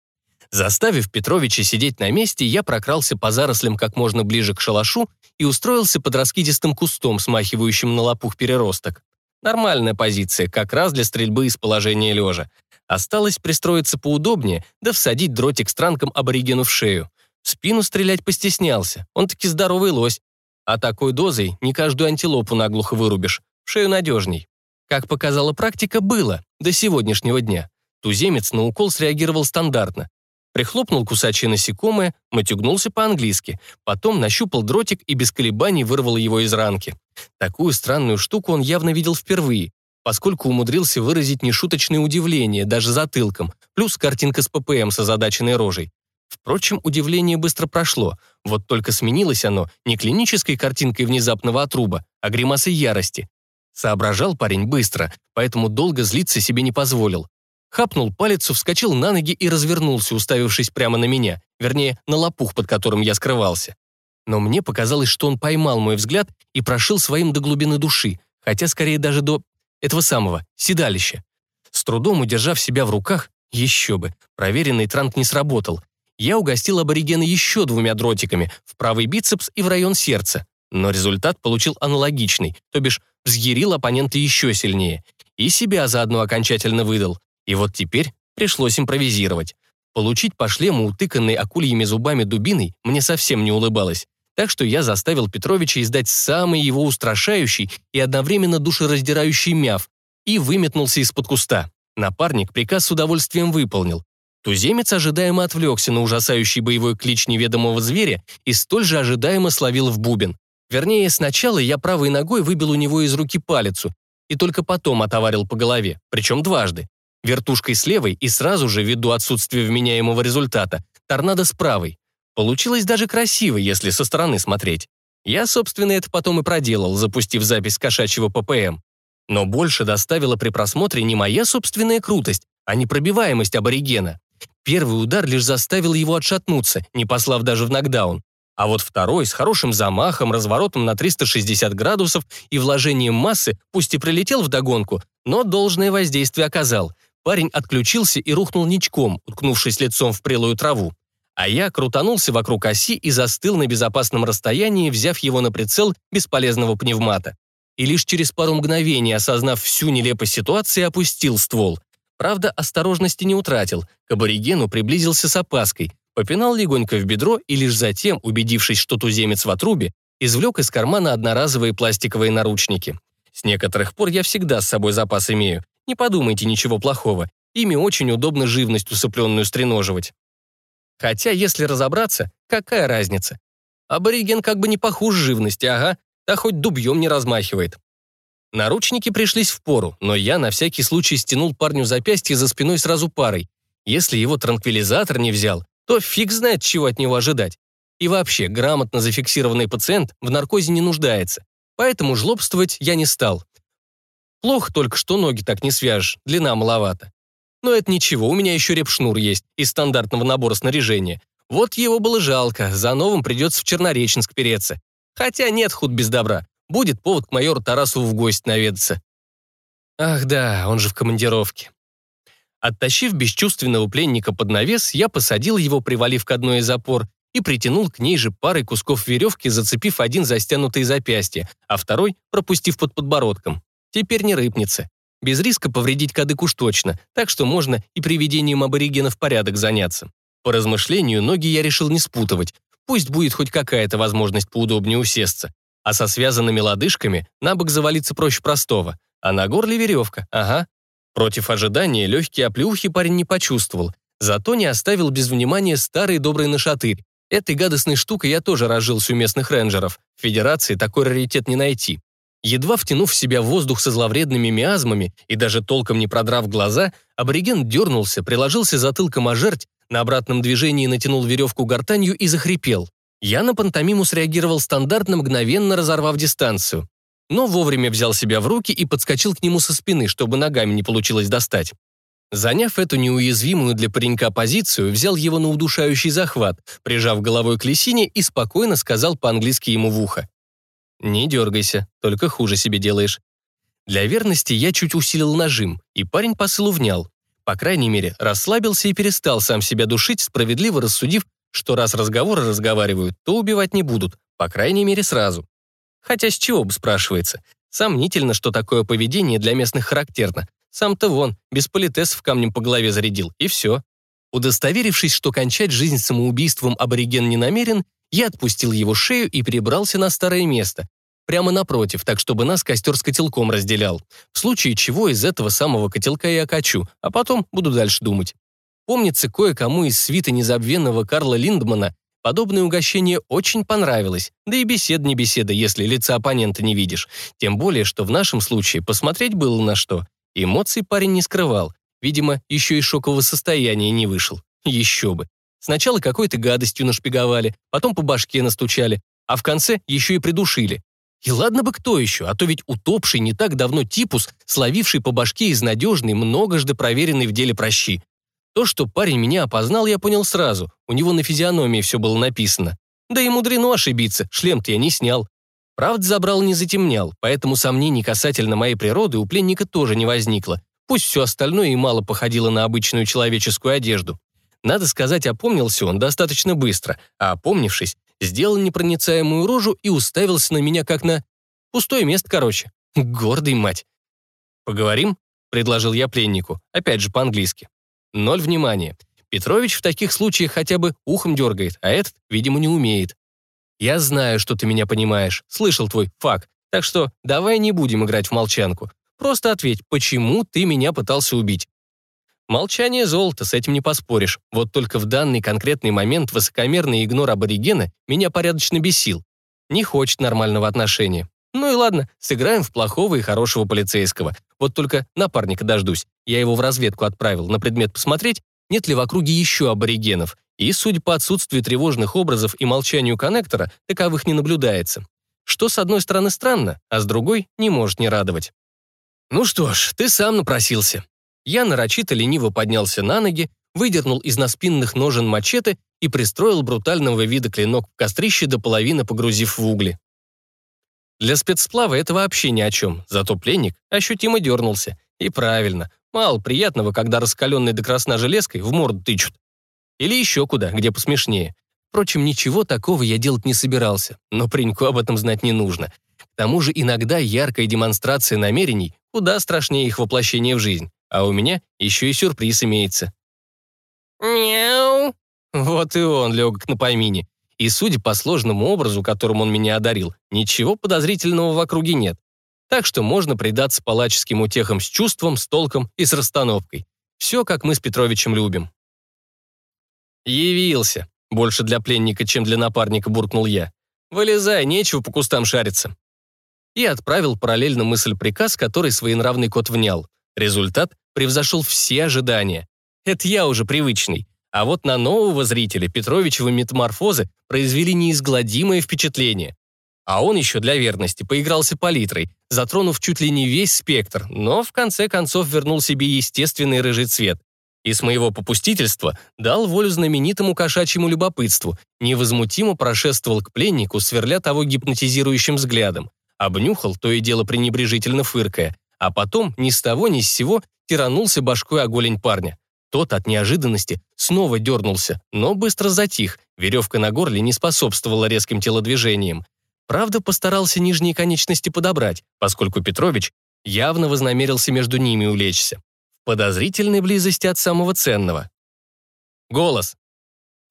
Заставив Петровича сидеть на месте, я прокрался по зарослям как можно ближе к шалашу и устроился под раскидистым кустом, смахивающим на лопух переросток. Нормальная позиция, как раз для стрельбы из положения лежа. Осталось пристроиться поудобнее, да всадить дротик странком аборигену в шею. В спину стрелять постеснялся, он таки здоровый лось. А такой дозой не каждую антилопу наглухо вырубишь, в шею надежней. Как показала практика, было, до сегодняшнего дня. Туземец на укол среагировал стандартно прихлопнул кусачее насекомое, матюгнулся по-английски, потом нащупал дротик и без колебаний вырвал его из ранки. Такую странную штуку он явно видел впервые, поскольку умудрился выразить нешуточное удивление даже затылком, плюс картинка с ППМ с озадаченной рожей. Впрочем, удивление быстро прошло, вот только сменилось оно не клинической картинкой внезапного отруба, а гримасой ярости. Соображал парень быстро, поэтому долго злиться себе не позволил хапнул палец, вскочил на ноги и развернулся, уставившись прямо на меня, вернее, на лопух, под которым я скрывался. Но мне показалось, что он поймал мой взгляд и прошил своим до глубины души, хотя скорее даже до этого самого, седалища. С трудом удержав себя в руках, еще бы, проверенный транк не сработал. Я угостил аборигена еще двумя дротиками, в правый бицепс и в район сердца. Но результат получил аналогичный, то бишь взъярил оппонента еще сильнее. И себя заодно окончательно выдал. И вот теперь Пришлось импровизировать. Получить по шлему утыканной акульями зубами дубиной мне совсем не улыбалось. Так что я заставил Петровича издать самый его устрашающий и одновременно душераздирающий мяв и выметнулся из-под куста. Напарник приказ с удовольствием выполнил. Туземец ожидаемо отвлекся на ужасающий боевой клич неведомого зверя и столь же ожидаемо словил в бубен. Вернее, сначала я правой ногой выбил у него из руки палицу и только потом отоварил по голове, причем дважды. Вертушкой с левой и сразу же, ввиду отсутствия вменяемого результата, торнадо с правой. Получилось даже красиво, если со стороны смотреть. Я, собственно, это потом и проделал, запустив запись кошачьего ППМ. Но больше доставила при просмотре не моя собственная крутость, а непробиваемость аборигена. Первый удар лишь заставил его отшатнуться, не послав даже в нокдаун. А вот второй с хорошим замахом, разворотом на 360 градусов и вложением массы, пусть и прилетел в догонку, но должное воздействие оказал. Парень отключился и рухнул ничком, уткнувшись лицом в прелую траву. А я крутанулся вокруг оси и застыл на безопасном расстоянии, взяв его на прицел бесполезного пневмата. И лишь через пару мгновений, осознав всю нелепость ситуации, опустил ствол. Правда, осторожности не утратил, к аборигену приблизился с опаской, попинал легонько в бедро и лишь затем, убедившись, что туземец в отрубе, извлек из кармана одноразовые пластиковые наручники. С некоторых пор я всегда с собой запас имею. Не подумайте ничего плохого. Ими очень удобно живность усыпленную стреноживать. Хотя, если разобраться, какая разница? Абориген как бы не похуже живности, ага, да хоть дубьем не размахивает. Наручники пришлись в пору, но я на всякий случай стянул парню запястье за спиной сразу парой. Если его транквилизатор не взял, то фиг знает, чего от него ожидать. И вообще, грамотно зафиксированный пациент в наркозе не нуждается. Поэтому жлобствовать я не стал. Плохо только, что ноги так не свяжешь, длина маловато. Но это ничего, у меня еще репшнур есть из стандартного набора снаряжения. Вот его было жалко, за новым придется в Чернореченск переться. Хотя нет худ без добра будет повод к майору Тарасову в гости наведаться. Ах да, он же в командировке. Оттащив бесчувственного пленника под навес, я посадил его, привалив к одной из опор, и притянул к ней же парой кусков веревки, зацепив один за стянутые запястья, а второй пропустив под подбородком. Теперь не рыпнется. Без риска повредить кадык уж точно, так что можно и приведением аборигена в порядок заняться. По размышлению, ноги я решил не спутывать. Пусть будет хоть какая-то возможность поудобнее усесться а со связанными лодыжками на бок завалиться проще простого, а на горле веревка, ага. Против ожидания легкие оплеухи парень не почувствовал, зато не оставил без внимания старый добрый нашатырь. Этой гадостной штукой я тоже разжился у местных рейнджеров. В Федерации такой раритет не найти. Едва втянув в себя воздух со зловредными миазмами и даже толком не продрав глаза, абориген дернулся, приложился затылком о жерть, на обратном движении натянул веревку гортанью и захрипел. Я на пантомиму среагировал стандартно, мгновенно разорвав дистанцию. Но вовремя взял себя в руки и подскочил к нему со спины, чтобы ногами не получилось достать. Заняв эту неуязвимую для паренька позицию, взял его на удушающий захват, прижав головой к лисине и спокойно сказал по-английски ему в ухо. «Не дергайся, только хуже себе делаешь». Для верности я чуть усилил нажим, и парень посылу внял. По крайней мере, расслабился и перестал сам себя душить, справедливо рассудив, что раз разговоры разговаривают, то убивать не будут, по крайней мере сразу. Хотя с чего бы спрашивается? Сомнительно, что такое поведение для местных характерно. Сам-то вон, без политесов камнем по голове зарядил, и все. Удостоверившись, что кончать жизнь самоубийством абориген не намерен, я отпустил его шею и перебрался на старое место. Прямо напротив, так чтобы нас костер с котелком разделял. В случае чего из этого самого котелка я окачу, а потом буду дальше думать. Помнится, кое-кому из свита незабвенного Карла Линдмана подобное угощение очень понравилось, да и бесед не беседа, если лица оппонента не видишь. Тем более, что в нашем случае посмотреть было на что. Эмоций парень не скрывал. Видимо, еще и шокового состояния не вышел. Еще бы. Сначала какой-то гадостью нашпиговали, потом по башке настучали, а в конце еще и придушили. И ладно бы кто еще, а то ведь утопший не так давно типус, словивший по башке из надежной, многожды проверенной в деле прощи. То, что парень меня опознал, я понял сразу. У него на физиономии все было написано. Да и мудрено ошибиться, шлем-то я не снял. Правда, забрал не затемнял, поэтому сомнений касательно моей природы у пленника тоже не возникло. Пусть все остальное и мало походило на обычную человеческую одежду. Надо сказать, опомнился он достаточно быстро, а опомнившись, сделал непроницаемую рожу и уставился на меня как на... Пустое место, короче. Гордый мать. «Поговорим?» — предложил я пленнику, опять же по-английски. Ноль внимания. Петрович в таких случаях хотя бы ухом дергает, а этот, видимо, не умеет. Я знаю, что ты меня понимаешь, слышал твой факт, так что давай не будем играть в молчанку. Просто ответь, почему ты меня пытался убить? Молчание золото, с этим не поспоришь. Вот только в данный конкретный момент высокомерный игнор аборигена меня порядочно бесил. Не хочет нормального отношения. Ну и ладно, сыграем в плохого и хорошего полицейского. Вот только напарника дождусь. Я его в разведку отправил на предмет посмотреть, нет ли в округе еще аборигенов. И, судя по отсутствию тревожных образов и молчанию коннектора, таковых не наблюдается. Что, с одной стороны, странно, а с другой не может не радовать. Ну что ж, ты сам напросился. Я нарочито лениво поднялся на ноги, выдернул из наспинных ножен мачете и пристроил брутального вида клинок в кострище до половины погрузив в угли. Для спецсплава это вообще ни о чем, зато пленник ощутимо дернулся. И правильно, мало приятного, когда раскаленный до красна железкой в морду тычут. Или еще куда, где посмешнее. Впрочем, ничего такого я делать не собирался, но пареньку об этом знать не нужно. К тому же иногда яркая демонстрация намерений куда страшнее их воплощение в жизнь. А у меня еще и сюрприз имеется. Мяу. Вот и он, легок на помине. И судя по сложному образу, которым он меня одарил, ничего подозрительного в округе нет. Так что можно предаться палаческим утехам с чувством, с толком и с расстановкой. Все, как мы с Петровичем любим. «Явился», — больше для пленника, чем для напарника, буркнул я. «Вылезай, нечего по кустам шариться». И отправил параллельно мысль-приказ, который своенравный кот внял. Результат превзошел все ожидания. Это я уже привычный. А вот на нового зрителя Петровичевы метаморфозы произвели неизгладимое впечатление. А он еще для верности поигрался палитрой, затронув чуть ли не весь спектр, но в конце концов вернул себе естественный рыжий цвет. И с моего попустительства дал волю знаменитому кошачьему любопытству, невозмутимо прошествовал к пленнику, сверля того гипнотизирующим взглядом, обнюхал, то и дело пренебрежительно фыркая, а потом ни с того ни с сего тиранулся башкой о голень парня. Тот от неожиданности снова дернулся, но быстро затих, веревка на горле не способствовала резким телодвижениям. Правда, постарался нижние конечности подобрать, поскольку Петрович явно вознамерился между ними улечься. В подозрительной близости от самого ценного. Голос.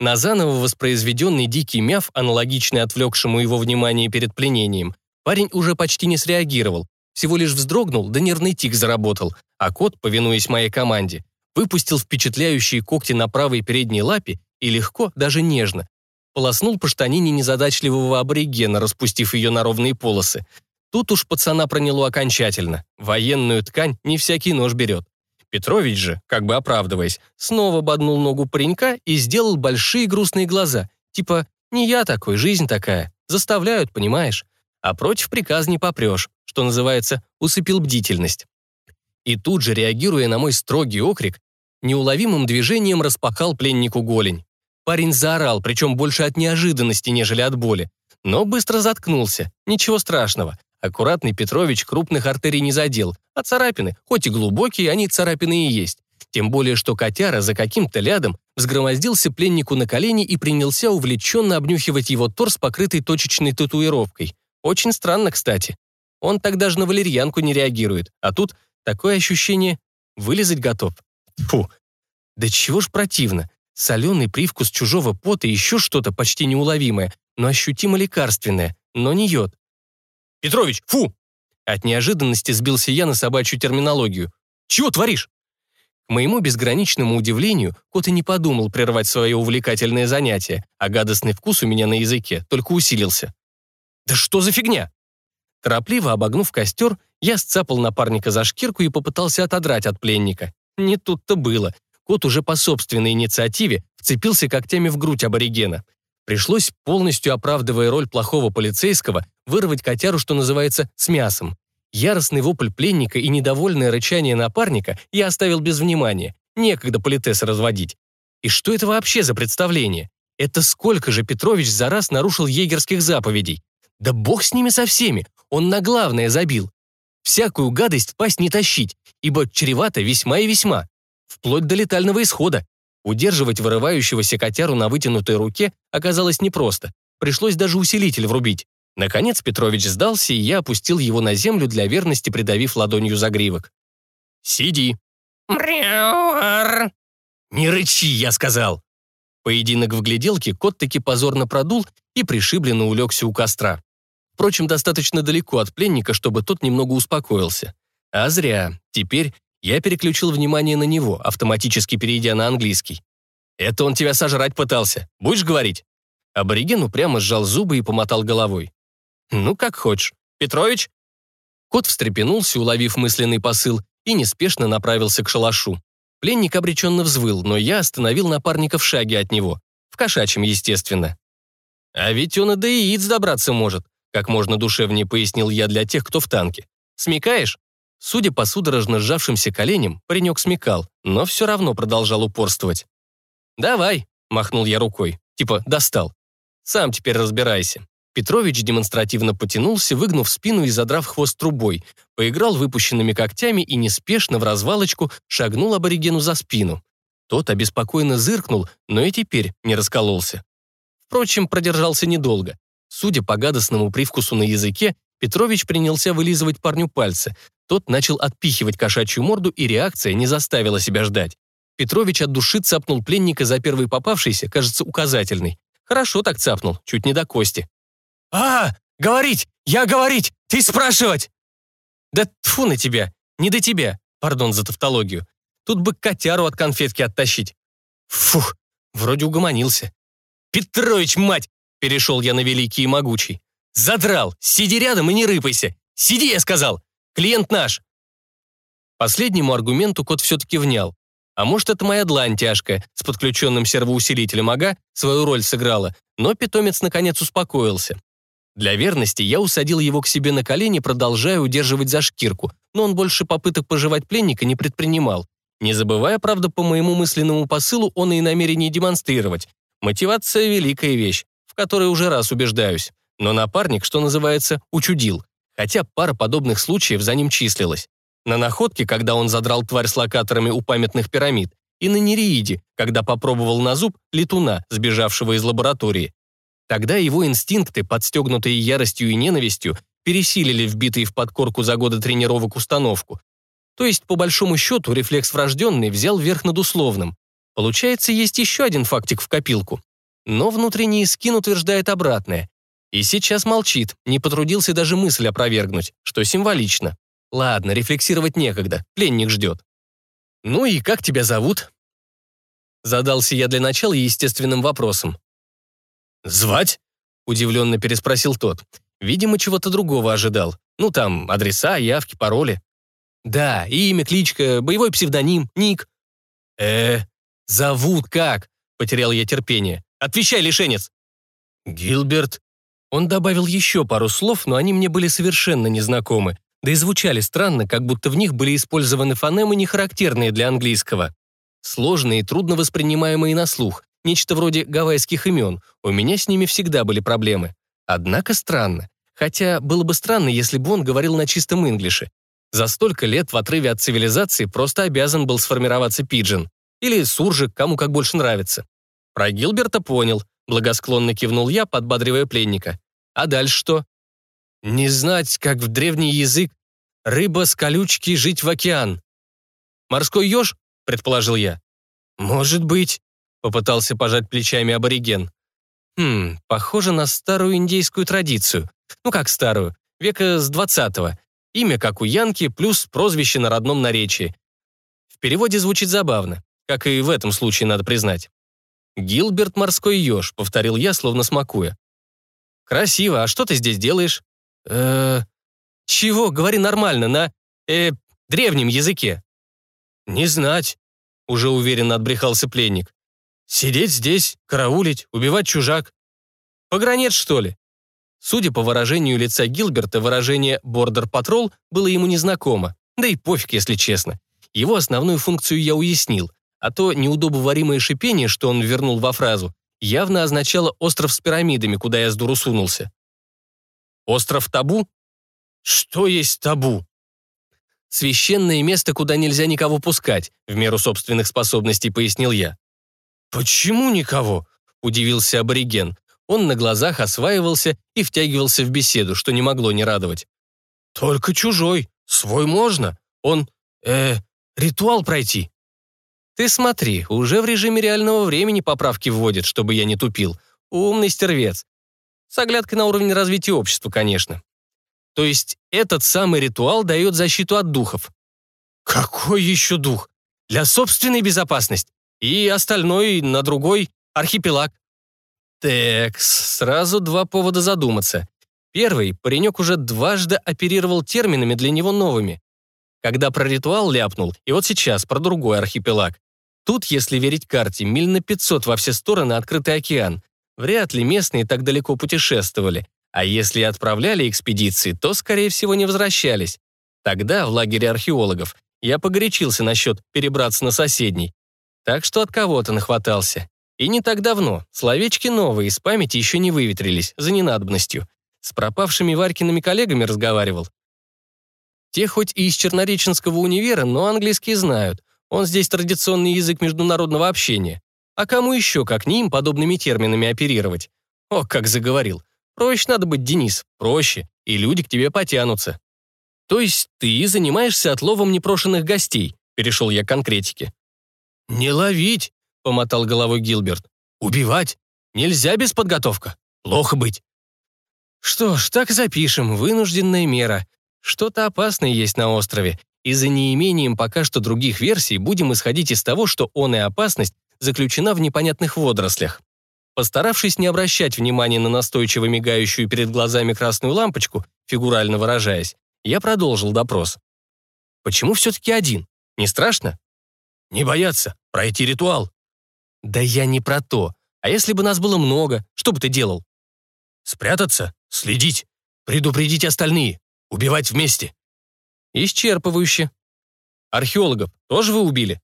На заново воспроизведенный дикий мяв, аналогичный отвлекшему его внимание перед пленением, парень уже почти не среагировал, всего лишь вздрогнул, да нервный тик заработал, а кот, повинуясь моей команде, выпустил впечатляющие когти на правой передней лапе и легко, даже нежно, полоснул по штанине незадачливого аборигена, распустив ее на ровные полосы. Тут уж пацана проняло окончательно. Военную ткань не всякий нож берет. Петрович же, как бы оправдываясь, снова боднул ногу паренька и сделал большие грустные глаза. Типа «не я такой, жизнь такая». Заставляют, понимаешь? А против приказ не попрешь, что называется, усыпил бдительность. И тут же, реагируя на мой строгий окрик, неуловимым движением распахал пленнику голень. Парень заорал, причем больше от неожиданности, нежели от боли. Но быстро заткнулся. Ничего страшного. Аккуратный Петрович крупных артерий не задел, а царапины, хоть и глубокие, они царапины и есть. Тем более, что котяра за каким-то лядом взгромоздился пленнику на колени и принялся увлеченно обнюхивать его торс, покрытый точечной татуировкой. Очень странно, кстати. Он так даже на валерьянку не реагирует, а тут такое ощущение вылезать готов. Фу. Да чего ж противно. Соленый привкус чужого пота и еще что-то почти неуловимое, но ощутимо лекарственное, но не йод. «Петрович, фу!» От неожиданности сбился я на собачью терминологию. «Чего творишь?» К моему безграничному удивлению, кот и не подумал прервать свое увлекательное занятие, а гадостный вкус у меня на языке только усилился. «Да что за фигня?» Торопливо обогнув костер, я сцапал напарника за шкирку и попытался отодрать от пленника. Не тут-то было. Кот уже по собственной инициативе вцепился когтями в грудь аборигена. Пришлось, полностью оправдывая роль плохого полицейского, вырвать котяру, что называется, с мясом. Яростный вопль пленника и недовольное рычание напарника я оставил без внимания. Некогда политеса разводить. И что это вообще за представление? Это сколько же Петрович за раз нарушил егерских заповедей? Да бог с ними со всеми, он на главное забил. Всякую гадость в пасть не тащить, ибо чревато весьма и весьма. Вплоть до летального исхода. Удерживать вырывающегося котяру на вытянутой руке оказалось непросто. Пришлось даже усилитель врубить. Наконец Петрович сдался, и я опустил его на землю для верности, придавив ладонью загривок. «Сиди». Мряуар. «Не рычи, я сказал!» Поединок в гляделке кот таки позорно продул и пришибленно улегся у костра. Впрочем, достаточно далеко от пленника, чтобы тот немного успокоился. А зря. Теперь я переключил внимание на него, автоматически перейдя на английский. «Это он тебя сожрать пытался. Будешь говорить?» Абориген упрямо сжал зубы и помотал головой. «Ну, как хочешь. Петрович?» Кот встрепенулся, уловив мысленный посыл, и неспешно направился к шалашу. Пленник обреченно взвыл, но я остановил напарника в шаге от него. В кошачьем, естественно. «А ведь он и до яиц добраться может», как можно душевнее пояснил я для тех, кто в танке. «Смекаешь?» Судя по судорожно сжавшимся коленям, паренек смекал, но все равно продолжал упорствовать. «Давай», — махнул я рукой, типа «достал». «Сам теперь разбирайся». Петрович демонстративно потянулся, выгнув спину и задрав хвост трубой, поиграл выпущенными когтями и неспешно в развалочку шагнул аборигену за спину. Тот обеспокоенно зыркнул, но и теперь не раскололся. Впрочем, продержался недолго. Судя по гадостному привкусу на языке, Петрович принялся вылизывать парню пальцы. Тот начал отпихивать кошачью морду, и реакция не заставила себя ждать. Петрович от души цапнул пленника за первый попавшийся, кажется, указательный. Хорошо так цапнул, чуть не до кости. «А, говорить! Я говорить! Ты спрашивать!» «Да тфу на тебя! Не до тебя! Пардон за тавтологию. Тут бы котяру от конфетки оттащить». «Фух, вроде угомонился». «Петрович, мать!» — перешел я на великий и могучий. «Задрал! Сиди рядом и не рыпайся! Сиди, я сказал! Клиент наш!» Последнему аргументу кот все-таки внял. А может, это моя длань тяжкая, с подключенным сервоусилителем ага, свою роль сыграла, но питомец наконец успокоился. Для верности я усадил его к себе на колени, продолжая удерживать за шкирку, но он больше попыток пожевать пленника не предпринимал. Не забывая, правда, по моему мысленному посылу он и намерение демонстрировать. Мотивация — великая вещь, в которой уже раз убеждаюсь. Но напарник, что называется, учудил. Хотя пара подобных случаев за ним числилась. На находке, когда он задрал тварь с локаторами у памятных пирамид, и на Нереиде, когда попробовал на зуб летуна, сбежавшего из лаборатории. Тогда его инстинкты, подстегнутые яростью и ненавистью, пересилили вбитые в подкорку за годы тренировок установку. То есть, по большому счету, рефлекс врожденный взял верх над условным. Получается, есть еще один фактик в копилку. Но внутренний скин утверждает обратное. И сейчас молчит, не потрудился даже мысль опровергнуть, что символично. Ладно, рефлексировать некогда, пленник ждет. «Ну и как тебя зовут?» Задался я для начала естественным вопросом. «Звать?» — удивленно переспросил тот. Видимо, чего-то другого ожидал. Ну, там, адреса, явки, пароли. Да, имя, кличка, боевой псевдоним, ник. э зовут как?» — потерял я терпение. «Отвечай, лишенец!» «Гилберт». Он добавил еще пару слов, но они мне были совершенно незнакомы, да и звучали странно, как будто в них были использованы фонемы, не характерные для английского. Сложные и трудно воспринимаемые на слух, нечто вроде гавайских имен, у меня с ними всегда были проблемы. Однако странно. Хотя было бы странно, если бы он говорил на чистом инглише. За столько лет в отрыве от цивилизации просто обязан был сформироваться пиджин. Или суржик, кому как больше нравится. Про Гилберта понял, благосклонно кивнул я, подбадривая пленника. А дальше что? Не знать, как в древний язык рыба с колючки жить в океан. Морской еж, предположил я. Может быть, попытался пожать плечами абориген. Хм, похоже на старую индейскую традицию. Ну как старую, века с двадцатого. Имя как у Янки, плюс прозвище на родном наречии. В переводе звучит забавно, как и в этом случае, надо признать. «Гилберт морской еж», — повторил я, словно смакуя. «Красиво, а что ты здесь делаешь?» э Чего? Говори нормально, на... э древнем языке». «Не знать», — уже уверенно отбрехался пленник. «Сидеть здесь, караулить, убивать чужак. Погранец, что ли?» Судя по выражению лица Гилберта, выражение «бордер патрол» было ему незнакомо. Да и пофиг, если честно. Его основную функцию я уяснил, а то неудобоваримое шипение, что он вернул во фразу, явно означало остров с пирамидами, куда я с дуру сунулся. Остров табу? Что есть табу? Священное место, куда нельзя никого пускать, в меру собственных способностей, пояснил я. Почему никого? Удивился абориген. Он на глазах осваивался и втягивался в беседу, что не могло не радовать. «Только чужой. Свой можно. Он... э... ритуал пройти». Ты смотри, уже в режиме реального времени поправки вводит, чтобы я не тупил. Умный стервец. С оглядкой на уровень развития общества, конечно. То есть этот самый ритуал дает защиту от духов. Какой еще дух? Для собственной безопасности. И остальной на другой архипелаг. Текс, сразу два повода задуматься. Первый, паренек уже дважды оперировал терминами для него новыми. Когда про ритуал ляпнул, и вот сейчас про другой архипелаг. Тут, если верить карте, миль на 500 во все стороны открытый океан. Вряд ли местные так далеко путешествовали. А если отправляли экспедиции, то, скорее всего, не возвращались. Тогда, в лагере археологов, я погорячился насчет перебраться на соседний. Так что от кого-то нахватался. И не так давно. Словечки новые, из памяти еще не выветрились, за ненадобностью. С пропавшими Варькиными коллегами разговаривал. Те хоть и из Чернореченского универа, но английский знают. Он здесь традиционный язык международного общения. А кому еще, как не им, подобными терминами оперировать? О, как заговорил. Проще надо быть, Денис, проще, и люди к тебе потянутся. То есть ты занимаешься отловом непрошенных гостей, перешел я к конкретике. Не ловить, помотал головой Гилберт. Убивать? Нельзя без подготовка. Плохо быть. Что ж, так запишем, вынужденная мера. Что-то опасное есть на острове, и за неимением пока что других версий будем исходить из того, что он и опасность заключена в непонятных водорослях. Постаравшись не обращать внимания на настойчиво мигающую перед глазами красную лампочку, фигурально выражаясь, я продолжил допрос. «Почему все-таки один? Не страшно?» «Не бояться, пройти ритуал». «Да я не про то. А если бы нас было много, что бы ты делал?» «Спрятаться, следить, предупредить остальные, убивать вместе». «Исчерпывающе. Археологов тоже вы убили?»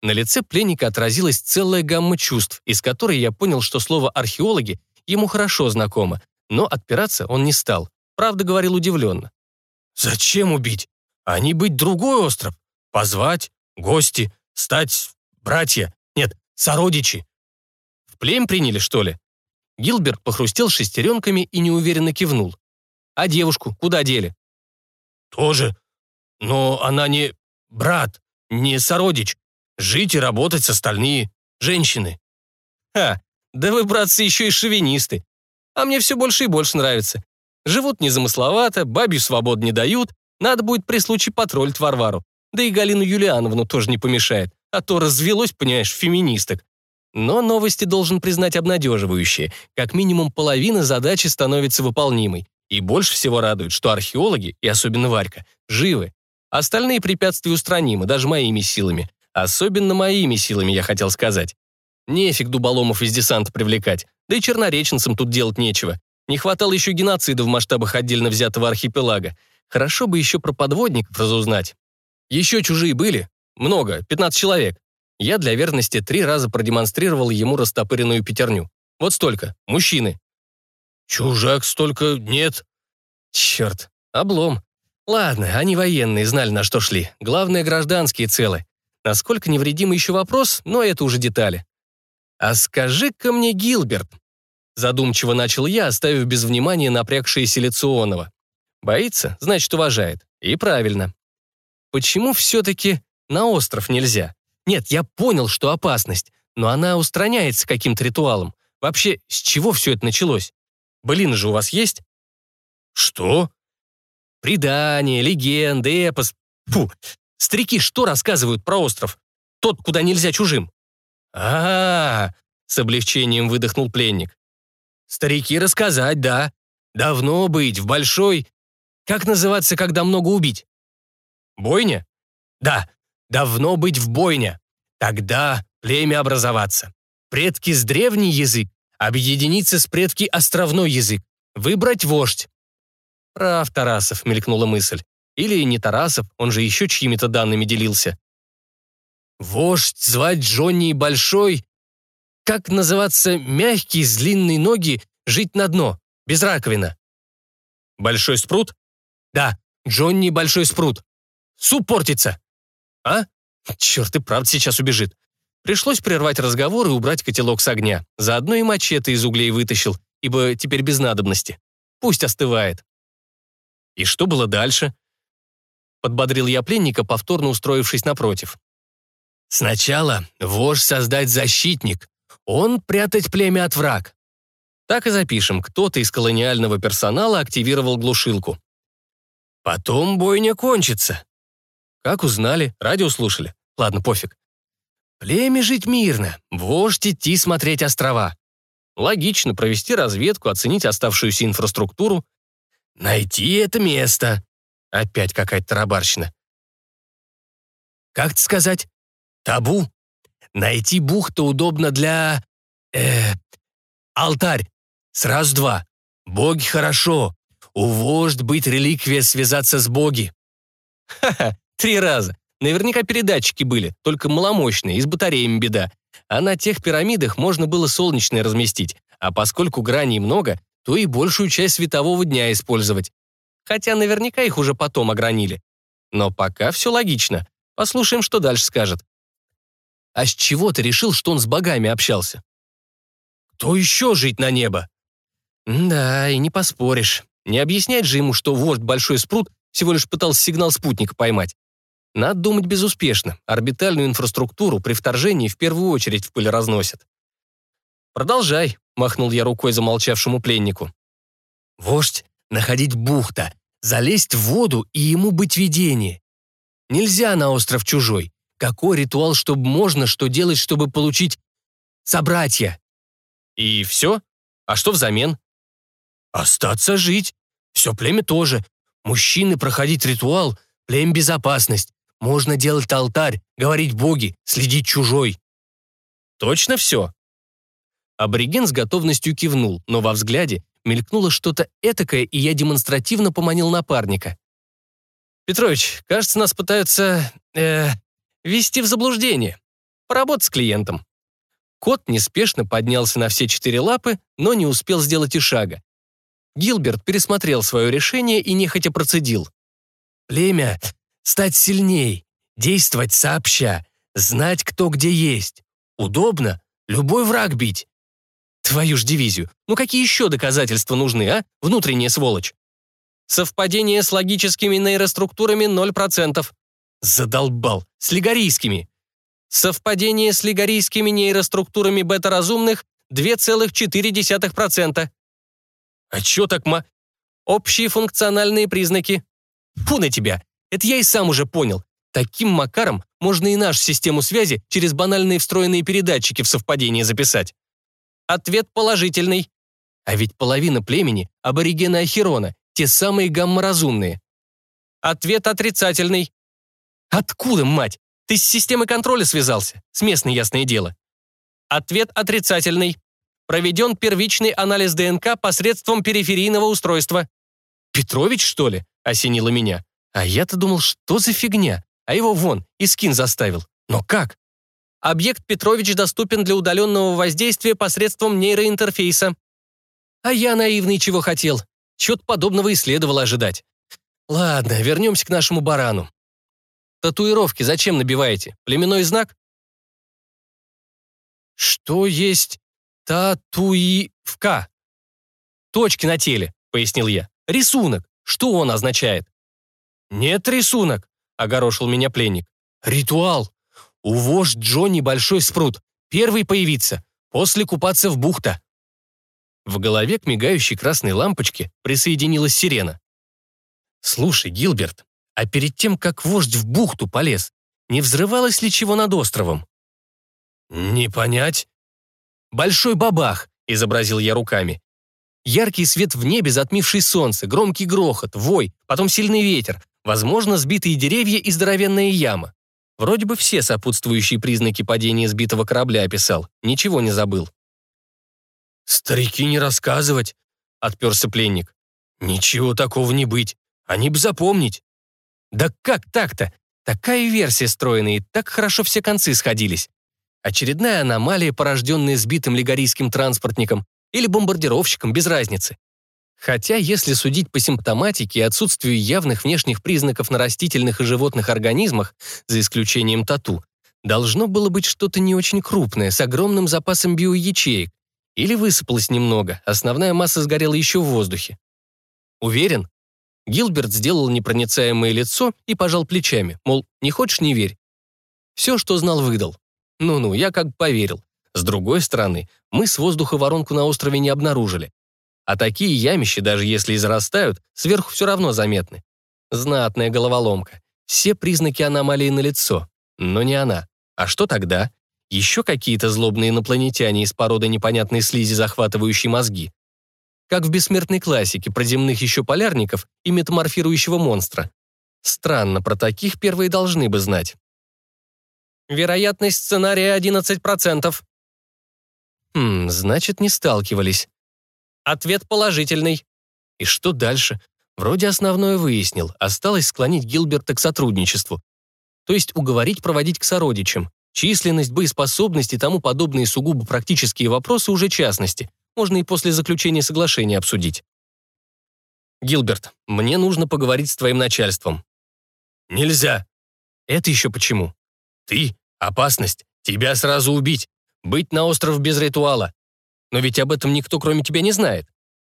На лице пленника отразилась целая гамма чувств, из которой я понял, что слово «археологи» ему хорошо знакомо, но отпираться он не стал. Правда, говорил удивленно. «Зачем убить? А не быть другой остров? Позвать, гости, стать братья, нет, сородичи. В племя приняли, что ли?» Гилберт похрустел шестеренками и неуверенно кивнул. «А девушку куда дели?» «Тоже. Но она не брат, не сородич. Жить и работать остальные женщины». «Ха, да вы, братцы, еще и шовинисты. А мне все больше и больше нравится. Живут незамысловато, бабью свободу не дают, надо будет при случае потроллить Варвару. Да и Галину Юлиановну тоже не помешает, а то развелось, понимаешь, феминисток. Но новости должен признать обнадеживающие. Как минимум половина задачи становится выполнимой. И больше всего радует, что археологи, и особенно Варька, живы. Остальные препятствия устранимы, даже моими силами. Особенно моими силами, я хотел сказать. Нефиг дуболомов из десанта привлекать, да и чернореченцам тут делать нечего. Не хватало еще геноцида в масштабах отдельно взятого архипелага. Хорошо бы еще про подводников разузнать. Еще чужие были? Много, 15 человек. Я для верности три раза продемонстрировал ему растопыренную пятерню. Вот столько, мужчины. Чужак столько нет. Черт, облом. Ладно, они военные, знали, на что шли. Главное, гражданские целы. Насколько невредимый еще вопрос, но это уже детали. «А скажи-ка мне, Гилберт», задумчиво начал я, оставив без внимания напрягшееся лицо. Боится, значит, уважает. И правильно. Почему все-таки на остров нельзя? Нет, я понял, что опасность, но она устраняется каким-то ритуалом. Вообще, с чего все это началось? Былины же у вас есть? Что? Предания, легенды, эпос. Фу, Старики что рассказывают про остров? Тот, куда нельзя чужим. а, -а, -а с облегчением выдохнул пленник. Старики рассказать, да. Давно быть, в большой... Как называться, когда много убить? Бойня? Да, давно быть в бойня. Тогда племя образоваться. Предки с древний язык, объединиться с предки островной язык. Выбрать вождь. Прав, Тарасов, мелькнула мысль. Или не Тарасов, он же еще чьими-то данными делился. Вождь звать Джонни Большой. Как называться мягкий, с длинной ноги, жить на дно, без раковина? Большой спрут? Да, Джонни Большой спрут. Суп портится. А? Черт, и правда сейчас убежит. Пришлось прервать разговор и убрать котелок с огня. Заодно и мачете из углей вытащил, ибо теперь без надобности. Пусть остывает. И что было дальше? Подбодрил я пленника, повторно устроившись напротив. Сначала вождь создать защитник, он прятать племя от враг. Так и запишем, кто-то из колониального персонала активировал глушилку. Потом бойня кончится. Как узнали, радио слушали. Ладно, пофиг. Племя жить мирно, вождь идти смотреть острова. Логично провести разведку, оценить оставшуюся инфраструктуру. Найти это место. Опять какая-то тарабарщина. Как это сказать? Табу. Найти бухту удобно для... Э, алтарь. Сразу два. Боги хорошо. У вождь быть реликвия связаться с боги. Ха-ха, три раза. Наверняка передатчики были, только маломощные, и с батареями беда. А на тех пирамидах можно было солнечные разместить, а поскольку граней много, то и большую часть светового дня использовать. Хотя наверняка их уже потом огранили. Но пока все логично. Послушаем, что дальше скажет. А с чего ты решил, что он с богами общался? Кто еще жить на небо? Да, и не поспоришь. Не объяснять же ему, что вождь Большой Спрут всего лишь пытался сигнал спутника поймать. Надо думать безуспешно. Орбитальную инфраструктуру при вторжении в первую очередь в пыль разносят. «Продолжай», — махнул я рукой замолчавшему пленнику. «Вождь находить бухта, залезть в воду и ему быть видение. Нельзя на остров чужой. Какой ритуал, чтобы можно, что делать, чтобы получить собратья? И все? А что взамен? Остаться жить. Все племя тоже. Мужчины проходить ритуал, племя безопасность. Можно делать алтарь, говорить боги, следить чужой. Точно все? Абориген с готовностью кивнул, но во взгляде мелькнуло что-то этакое, и я демонстративно поманил напарника. «Петрович, кажется, нас пытаются... Э, ввести в заблуждение. Поработать с клиентом». Кот неспешно поднялся на все четыре лапы, но не успел сделать и шага. Гилберт пересмотрел свое решение и нехотя процедил. «Племя Стать сильней, действовать сообща, знать, кто где есть. Удобно, любой враг бить. Твою ж дивизию, ну какие еще доказательства нужны, а, внутренняя сволочь? Совпадение с логическими нейроструктурами 0%. Задолбал, с лигорийскими. Совпадение с лигорийскими нейроструктурами бета-разумных 2,4%. А чё так ма... Общие функциональные признаки. Фу на тебя, это я и сам уже понял. Таким макаром можно и нашу систему связи через банальные встроенные передатчики в совпадение записать. Ответ положительный. А ведь половина племени — аборигены Ахерона, те самые гамма-разумные. Ответ отрицательный. Откуда, мать? Ты с системой контроля связался? С местной, ясное дело. Ответ отрицательный. Проведен первичный анализ ДНК посредством периферийного устройства. Петрович, что ли? Осенило меня. А я-то думал, что за фигня? А его вон, и скин заставил. Но как? Объект Петрович доступен для удаленного воздействия посредством нейроинтерфейса. А я наивный чего хотел. Чего-то подобного и следовало ожидать. Ладно, вернемся к нашему барану. Татуировки зачем набиваете? Племенной знак? Что есть татуивка? Точки на теле, пояснил я. Рисунок. Что он означает? «Нет рисунок», — огорошил меня пленник. «Ритуал. У вождь Джонни большой спрут. Первый появиться. После купаться в бухта». В голове к мигающей красной лампочке присоединилась сирена. «Слушай, Гилберт, а перед тем, как вождь в бухту полез, не взрывалось ли чего над островом?» «Не понять». «Большой бабах», — изобразил я руками. Яркий свет в небе, затмивший солнце, громкий грохот, вой, потом сильный ветер, Возможно, сбитые деревья и здоровенная яма. Вроде бы все сопутствующие признаки падения сбитого корабля описал. Ничего не забыл. «Старики не рассказывать», — отперся пленник. «Ничего такого не быть. Они б запомнить». «Да как так-то? Такая версия стройная, и так хорошо все концы сходились. Очередная аномалия, порожденная сбитым лигарийским транспортником или бомбардировщиком, без разницы. Хотя, если судить по симптоматике и отсутствию явных внешних признаков на растительных и животных организмах, за исключением тату, должно было быть что-то не очень крупное, с огромным запасом биоячеек. Или высыпалось немного, основная масса сгорела еще в воздухе. Уверен? Гилберт сделал непроницаемое лицо и пожал плечами, мол, не хочешь — не верь. Все, что знал, выдал. Ну-ну, я как бы поверил. С другой стороны, мы с воздуха воронку на острове не обнаружили. А такие ямищи, даже если и зарастают, сверху все равно заметны. Знатная головоломка. Все признаки аномалии налицо. Но не она. А что тогда? Еще какие-то злобные инопланетяне из породы непонятной слизи, захватывающей мозги. Как в бессмертной классике про земных еще полярников и метаморфирующего монстра. Странно, про таких первые должны бы знать. Вероятность сценария 11%. Хм, значит, не сталкивались. Ответ положительный. И что дальше? Вроде основное выяснил, осталось склонить Гилберта к сотрудничеству. То есть уговорить проводить к сородичам. Численность, боеспособность и тому подобные сугубо практические вопросы уже частности. Можно и после заключения соглашения обсудить. «Гилберт, мне нужно поговорить с твоим начальством». «Нельзя». «Это еще почему?» «Ты — опасность. Тебя сразу убить. Быть на остров без ритуала». «Но ведь об этом никто, кроме тебя, не знает».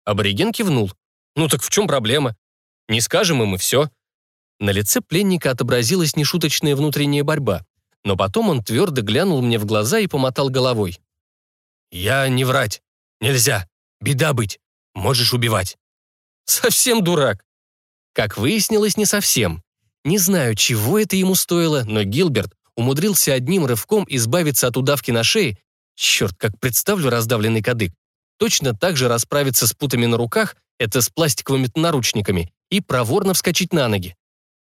Абориген кивнул. Ну так в чем проблема? Не скажем им и все. На лице пленника отобразилась нешуточная внутренняя борьба, но потом он твердо глянул мне в глаза и помотал головой. «Я не врать. Нельзя. Беда быть. Можешь убивать». «Совсем дурак». Как выяснилось, не совсем. Не знаю, чего это ему стоило, но Гилберт умудрился одним рывком избавиться от удавки на шее. Черт, как представлю раздавленный кадык. Точно так же расправиться с путами на руках это с пластиковыми наручниками, и проворно вскочить на ноги.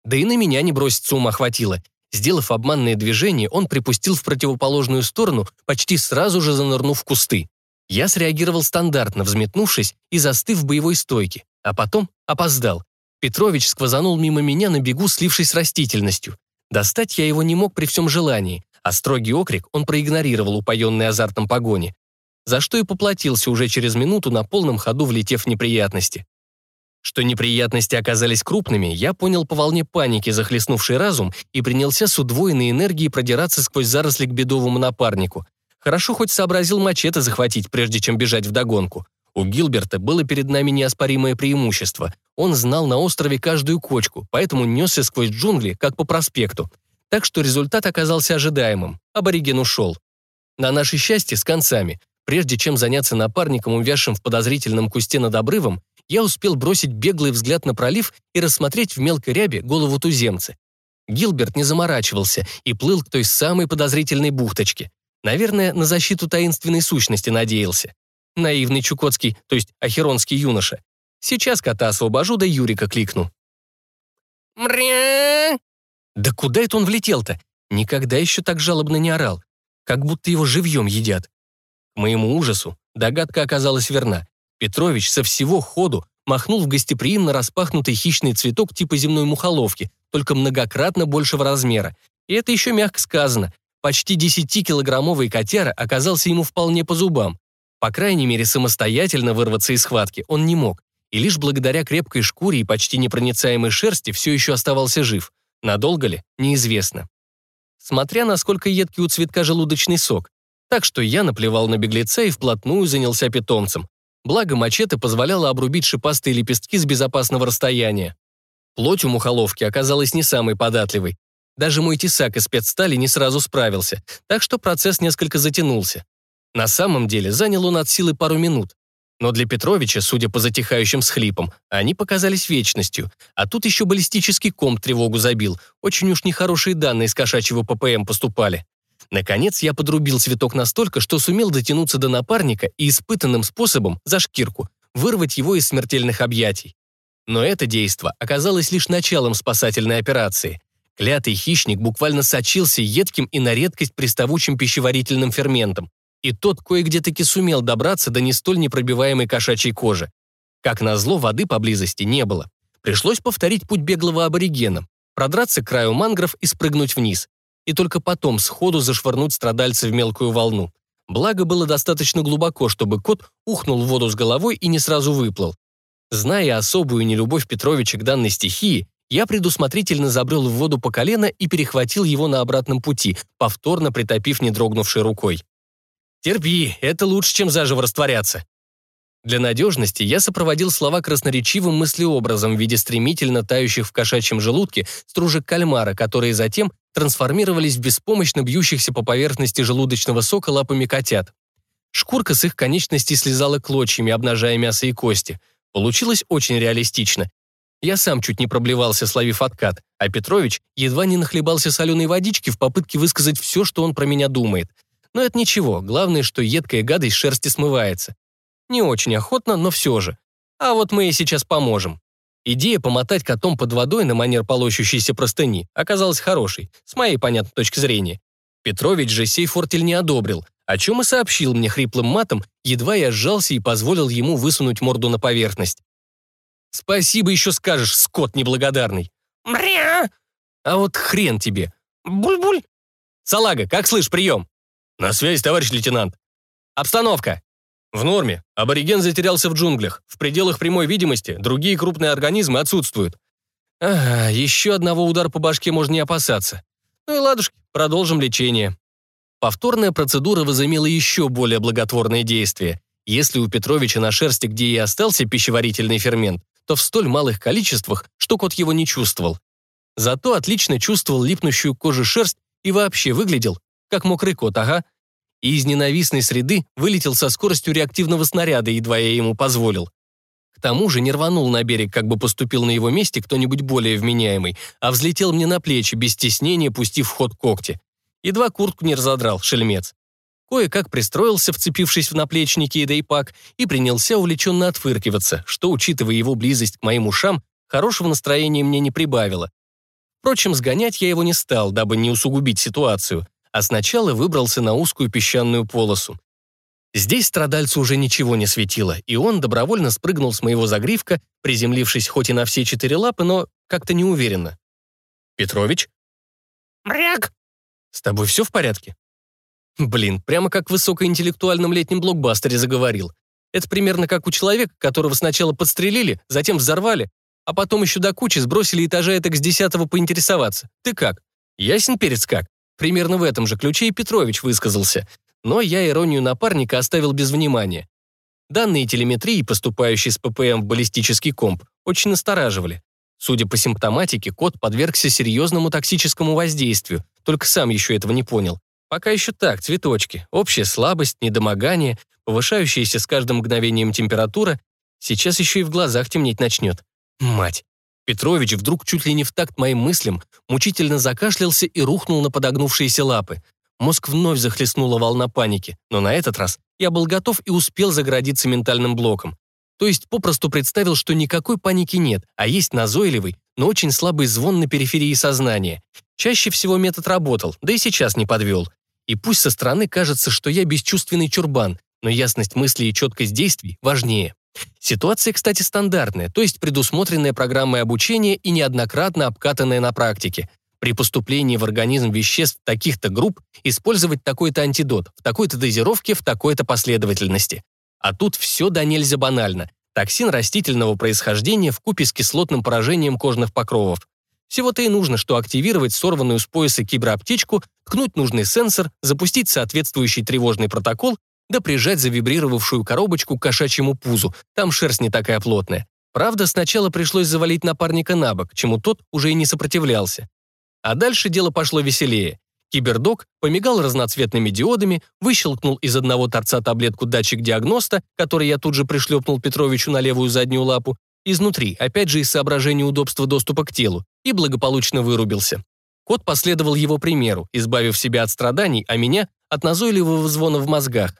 Да и на меня не броситься ума хватило. Сделав обманное движение, он припустил в противоположную сторону, почти сразу же занырнув в кусты. Я среагировал стандартно, взметнувшись и застыв в боевой стойке, а потом опоздал. Петрович сквозанул мимо меня на бегу, слившись с растительностью. Достать я его не мог при всем желании, а строгий окрик он проигнорировал, упоенный азартом погони за что и поплатился уже через минуту на полном ходу, влетев в неприятности. Что неприятности оказались крупными, я понял по волне паники, захлестнувшей разум, и принялся с удвоенной энергией продираться сквозь заросли к бедовому напарнику. Хорошо хоть сообразил мачете захватить, прежде чем бежать вдогонку. У Гилберта было перед нами неоспоримое преимущество. Он знал на острове каждую кочку, поэтому несся сквозь джунгли, как по проспекту. Так что результат оказался ожидаемым. Абориген ушел. На наше счастье, с концами. Прежде чем заняться напарником, увязшим в подозрительном кусте над обрывом, я успел бросить беглый взгляд на пролив и рассмотреть в мелкой рябе голову туземца. Гилберт не заморачивался и плыл к той самой подозрительной бухточке. Наверное, на защиту таинственной сущности надеялся. Наивный чукотский, то есть ахеронский юноша. Сейчас кота освобожу, да Юрика кликну. Мря! Да куда это он влетел-то? Никогда еще так жалобно не орал. Как будто его живьем едят моему ужасу, догадка оказалась верна. Петрович со всего ходу махнул в гостеприимно распахнутый хищный цветок типа земной мухоловки, только многократно большего размера. И это еще мягко сказано. Почти 10-килограммовый котяра оказался ему вполне по зубам. По крайней мере, самостоятельно вырваться из схватки он не мог. И лишь благодаря крепкой шкуре и почти непроницаемой шерсти все еще оставался жив. Надолго ли? Неизвестно. Смотря насколько едкий у цветка желудочный сок. Так что я наплевал на беглеца и вплотную занялся питомцем. Благо мачете позволяло обрубить шипастые лепестки с безопасного расстояния. Плоть у мухоловки оказалась не самой податливой. Даже мой тесак из спецстали не сразу справился, так что процесс несколько затянулся. На самом деле занял он от силы пару минут. Но для Петровича, судя по затихающим схлипам, они показались вечностью, а тут еще баллистический комп тревогу забил. Очень уж нехорошие данные с кошачьего ППМ поступали. Наконец я подрубил цветок настолько, что сумел дотянуться до напарника и испытанным способом, за шкирку, вырвать его из смертельных объятий. Но это действо оказалось лишь началом спасательной операции. Клятый хищник буквально сочился едким и на редкость приставучим пищеварительным ферментом. И тот кое-где таки сумел добраться до не столь непробиваемой кошачьей кожи. Как назло, воды поблизости не было. Пришлось повторить путь беглого аборигена, продраться к краю мангров и спрыгнуть вниз и только потом сходу зашвырнуть страдальца в мелкую волну. Благо было достаточно глубоко, чтобы кот ухнул в воду с головой и не сразу выплыл. Зная особую нелюбовь Петровича к данной стихии, я предусмотрительно забрел в воду по колено и перехватил его на обратном пути, повторно притопив не дрогнувшей рукой. «Терпи, это лучше, чем заживо растворяться». Для надежности я сопроводил слова красноречивым мыслеобразом в виде стремительно тающих в кошачьем желудке стружек кальмара, которые затем трансформировались в беспомощно бьющихся по поверхности желудочного сока лапами котят. Шкурка с их конечностей слезала клочьями, обнажая мясо и кости. Получилось очень реалистично. Я сам чуть не проблевался, словив откат, а Петрович едва не нахлебался соленой водички в попытке высказать все, что он про меня думает. Но это ничего, главное, что едкая гадость шерсти смывается. Не очень охотно, но все же. А вот мы и сейчас поможем. Идея помотать котом под водой на манер полощущейся простыни оказалась хорошей, с моей понятной точки зрения. Петрович же сей фортель не одобрил, о чем и сообщил мне хриплым матом, едва я сжался и позволил ему высунуть морду на поверхность. «Спасибо еще скажешь, скот неблагодарный». Мря! «А вот хрен тебе». Буль-буль! «Салага, как слышь, прием?» На связь, товарищ лейтенант. «Обстановка». В норме. Абориген затерялся в джунглях. В пределах прямой видимости другие крупные организмы отсутствуют. Ага, еще одного удара по башке можно не опасаться. Ну и ладушки, продолжим лечение. Повторная процедура возымела еще более благотворное действие. Если у Петровича на шерсти, где и остался пищеварительный фермент, то в столь малых количествах, что кот его не чувствовал. Зато отлично чувствовал липнущую к коже шерсть и вообще выглядел, как мокрый кот, ага. И из ненавистной среды вылетел со скоростью реактивного снаряда, едва я ему позволил. К тому же не рванул на берег, как бы поступил на его месте кто-нибудь более вменяемый, а взлетел мне на плечи, без стеснения пустив в ход когти. Едва куртку не разодрал, шельмец. Кое-как пристроился, вцепившись в наплечники и дейпак, и принялся увлеченно отфыркиваться, что, учитывая его близость к моим ушам, хорошего настроения мне не прибавило. Впрочем, сгонять я его не стал, дабы не усугубить ситуацию, а сначала выбрался на узкую песчаную полосу. Здесь страдальцу уже ничего не светило, и он добровольно спрыгнул с моего загривка, приземлившись хоть и на все четыре лапы, но как-то неуверенно. «Петрович?» Мряк! С тобой все в порядке? Блин, прямо как в высокоинтеллектуальном летнем блокбастере заговорил. Это примерно как у человека, которого сначала подстрелили, затем взорвали, а потом еще до кучи сбросили этажа этак с десятого поинтересоваться. Ты как? Ясен перец как? Примерно в этом же ключе и Петрович высказался. Но я иронию напарника оставил без внимания. Данные телеметрии, поступающие с ППМ в баллистический комп, очень настораживали. Судя по симптоматике, кот подвергся серьезному токсическому воздействию, только сам еще этого не понял. Пока еще так, цветочки, общая слабость, недомогание, повышающаяся с каждым мгновением температура, сейчас еще и в глазах темнеть начнет. Мать! Петрович вдруг чуть ли не в такт моим мыслям мучительно закашлялся и рухнул на подогнувшиеся лапы. Мозг вновь захлестнула волна паники, но на этот раз я был готов и успел заградиться ментальным блоком. То есть попросту представил, что никакой паники нет, а есть назойливый, но очень слабый звон на периферии сознания. Чаще всего метод работал, да и сейчас не подвел. И пусть со стороны кажется, что я бесчувственный чурбан, но ясность мысли и четкость действий важнее. Ситуация, кстати, стандартная, то есть предусмотренная программой обучения и неоднократно обкатанная на практике. При поступлении в организм веществ таких-то групп использовать такой-то антидот в такой-то дозировке в такой-то последовательности. А тут все до нельзя банально. Токсин растительного происхождения в купе с кислотным поражением кожных покровов. Всего-то и нужно, что активировать сорванную с пояса кибераптечку, ткнуть нужный сенсор, запустить соответствующий тревожный протокол, да прижать завибрировавшую коробочку к кошачьему пузу, там шерсть не такая плотная. Правда, сначала пришлось завалить напарника на бок, чему тот уже и не сопротивлялся. А дальше дело пошло веселее. Кибердок помигал разноцветными диодами, выщелкнул из одного торца таблетку датчик диагноста, который я тут же пришлепнул Петровичу на левую заднюю лапу, изнутри, опять же из соображения удобства доступа к телу, и благополучно вырубился. Кот последовал его примеру, избавив себя от страданий, а меня — от назойливого звона в мозгах.